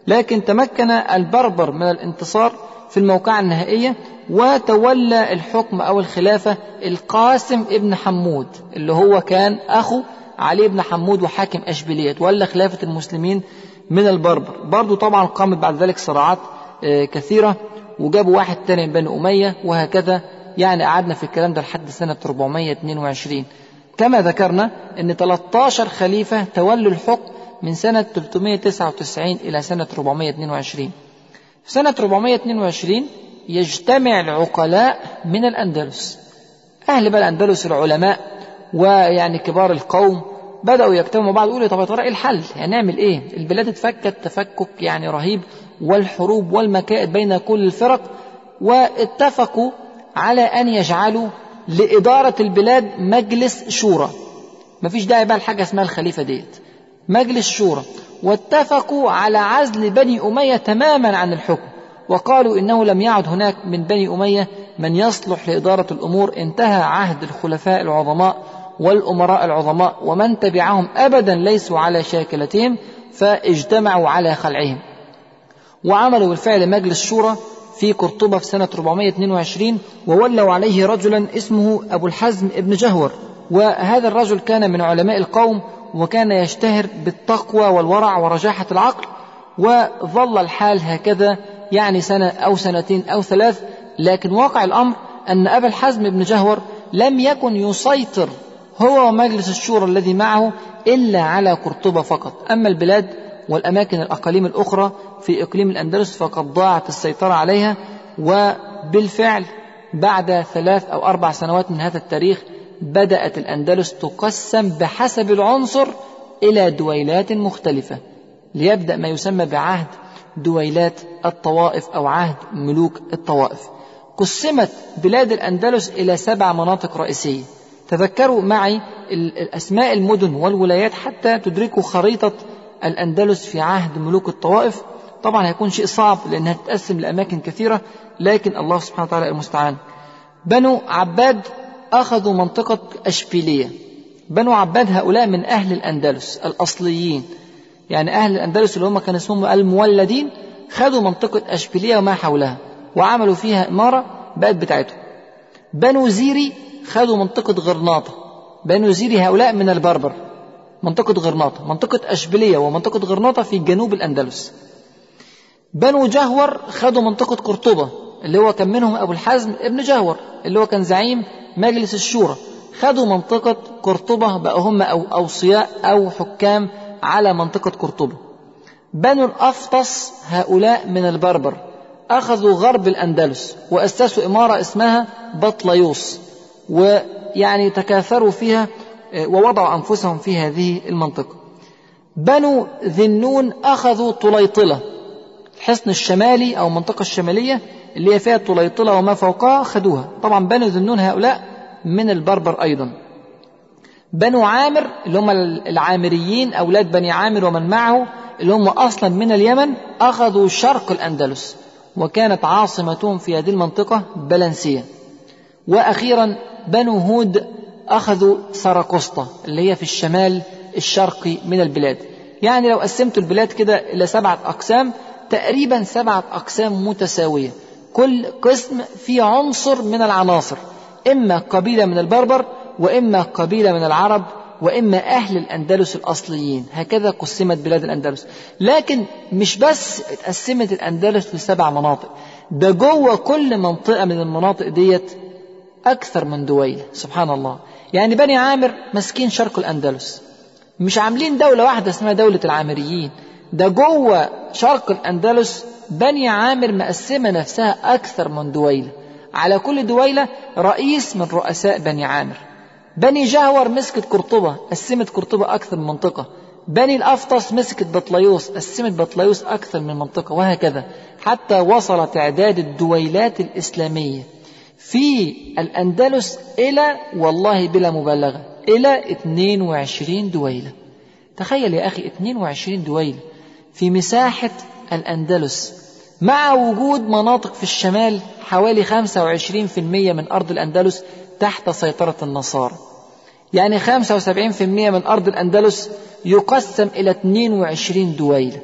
[SPEAKER 1] لكن تمكن البربر من الانتصار في الموقعة النهائية وتولى الحكم أو الخلافة القاسم ابن حمود اللي هو كان أخو علي بن حمود وحاكم أشبيلية تولى خلافة المسلمين من البربر. برضو طبعا قامت بعد ذلك صراعات آه، كثيرة وجابوا واحد تاني من بني أمية وهكذا يعني قعدنا في الكلام ده لحد سنة 422 كما ذكرنا أن 13 خليفة تولوا الحكم من سنة 399 إلى سنة 422 سنة 422 يجتمع العقلاء من الأندلس أهل بقى الأندلس العلماء ويعني كبار القوم بدأوا يجتمعوا بعض يقولوا طب يا ترى إيه الحل؟ يعني نعمل إيه؟ البلاد اتفكت تفكك يعني رهيب والحروب والمكائد بين كل الفرق واتفقوا على أن يجعلوا لإدارة البلاد مجلس شورى مفيش داعي بقى لحاجة اسمها الخليفة ديت مجلس شورى واتفقوا على عزل بني أمية تماما عن الحكم وقالوا إنه لم يعد هناك من بني أمية من يصلح لإدارة الأمور انتهى عهد الخلفاء العظماء والأمراء العظماء ومن تبعهم أبدا ليسوا على شاكلتهم فاجتمعوا على خلعهم. وعملوا بالفعل مجلس شورى في قرطبة في سنة 422 وولوا عليه رجلا اسمه أبو الحزم ابن جهور. وهذا الرجل كان من علماء القوم وكان يشتهر بالتقوى والورع ورجاحة العقل وظل الحال هكذا يعني سنة أو سنتين أو ثلاث لكن واقع الأمر أن أبا الحزم بن جهور لم يكن يسيطر هو ومجلس الشورى الذي معه إلا على قرطبة فقط. أما البلاد والأماكن الأقاليم الأخرى في إقليم الأندلس فقد ضاعت السيطرة عليها وبالفعل بعد ثلاث أو أربع سنوات من هذا التاريخ بدأت الأندلس تقسم بحسب العنصر إلى دويلات مختلفة ليبدأ ما يسمى بعهد دويلات الطوائف أو عهد ملوك الطوائف. قسمت بلاد الأندلس إلى سبع مناطق رئيسية. تذكروا معي الأسماء المدن والولايات حتى تدركوا خريطة الأندلس في عهد ملوك الطوائف. طبعا هيكون شيء صعب لأنها تتقسم لأماكن كثيرة لكن الله سبحانه وتعالى المستعان. بنو عباد أخذوا منطقة أشبيلية. بنو عباد هؤلاء من أهل الأندلس الأصليين. يعني أهل الأندلس اللي هم كان اسمهم المولدين خدوا منطقة أشبيلية وما حولها وعملوا فيها إمارة بقت بتاعتهم. بنو زيري خدوا منطقة غرناطة. بنو زيري هؤلاء من البربر. منطقة غرناطة منطقة أشبيلية ومنطقة غرناطة في جنوب الأندلس. بنو جهور خدوا منطقة قرطبة اللي هو كان منهم أبو الحزم ابن جهور اللي هو كان زعيم مجلس الشورى خدوا منطقة قرطبة بقى هم أو أوصياء أو حكام على منطقة قرطبة. بنو الأفطس هؤلاء من البربر أخذوا غرب الأندلس وأسسوا إمارة اسمها بطليوس ويعني تكاثروا فيها آه، ووضعوا أنفسهم في هذه المنطقة. بنو ذنون أخذوا طليطلة الحصن الشمالي أو المنطقة الشمالية اللي هي فيها طليطلة وما فوقها خدوها. طبعا بنو ذنون هؤلاء من البربر أيضا. بنو عامر اللي هم العامريين أولاد بني عامر ومن معه اللي هم أصلا من اليمن أخذوا شرق الأندلس وكانت عاصمتهم في هذه المنطقة بلنسية. وأخيرا بنو هود أخذوا سراقسطة اللي هي في الشمال الشرقي من البلاد. يعني لو قسمت البلاد كده إلى سبعة أقسام تقريبا سبعة أقسام متساوية. كل قسم فيه عنصر من العناصر إما قبيلة من البربر وإما قبيلة من العرب وإما أهل الأندلس الأصليين. هكذا قسمت بلاد الأندلس. لكن مش بس اتقسمت الأندلس لسبع مناطق. ده جوه كل منطقة من المناطق ديت أكثر من دويلة. سبحان الله. يعني بني عامر ماسكين شرق الأندلس. مش عاملين دولة واحدة اسمها دولة العامريين. ده جوه شرق الأندلس بني عامر مقسمة نفسها أكثر من دويلة. على كل دويلة رئيس من رؤساء بني عامر. بني جهور مسكت قرطبة قسمت قرطبة أكثر من منطقة. بني الأفطس مسكت بطليوس قسمت بطليوس أكثر من منطقة وهكذا. حتى وصل تعداد الدويلات الإسلامية. في الأندلس إلى والله بلا مبالغة إلى 22 دويلة. تخيل يا أخي 22 دويلة في مساحة الأندلس. مع وجود مناطق في الشمال حوالي 25% من أرض الأندلس تحت سيطرة النصارى. يعني 75% من أرض الأندلس يقسم إلى 22 دويلة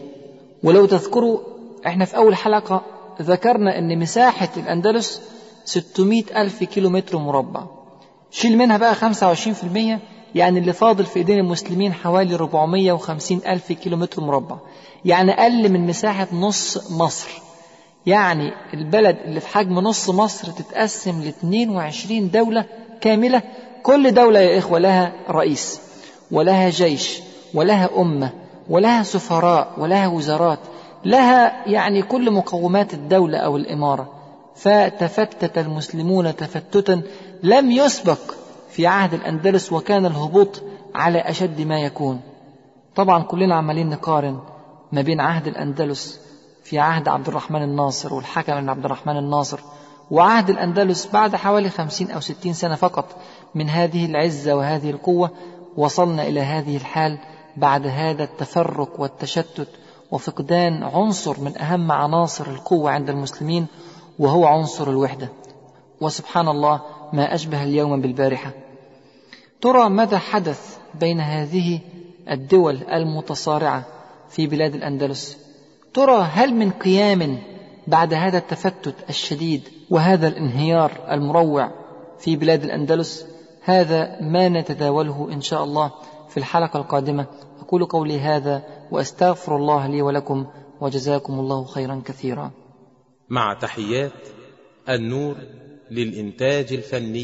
[SPEAKER 1] ولو تذكروا إحنا في أول حلقة ذكرنا أن مساحة الأندلس 600 ألف كيلو متر مربع. شيل منها بقى 25% يعني اللي فاضل في ايدين المسلمين حوالي 450 ألف كيلو متر مربع. يعني أقل من مساحة نص مصر. يعني البلد اللي في حجم نص مصر تتقسم ل 22 دولة كاملة. كل دولة يا إخوة لها رئيس ولها جيش ولها أمة ولها سفراء ولها وزارات لها يعني كل مقومات الدولة أو الإمارة. فتفتت المسلمون تفتتا لم يسبق في عهد الأندلس وكان الهبوط على أشد ما يكون. طبعا كلنا عمالين نقارن ما بين عهد الأندلس في عهد عبد الرحمن الناصر والحكم بن عبد الرحمن الناصر وعهد الأندلس بعد حوالي خمسين أو ستين سنة فقط من هذه العزة وهذه القوة. وصلنا إلى هذه الحال بعد هذا التفرق والتشتت وفقدان عنصر من أهم عناصر القوة عند المسلمين وهو عنصر الوحدة. وسبحان الله ما أشبه اليوم بالبارحة. ترى ماذا حدث بين هذه الدول المتصارعة في بلاد الأندلس؟ ترى هل من قيام بعد هذا التفتت الشديد وهذا الانهيار المروع في بلاد الأندلس؟ هذا ما نتداوله إن شاء الله في الحلقة القادمة. أقول قولي هذا وأستغفر الله لي ولكم وجزاكم الله خيرا كثيرا.
[SPEAKER 2] مع تحيات النور للإنتاج الفني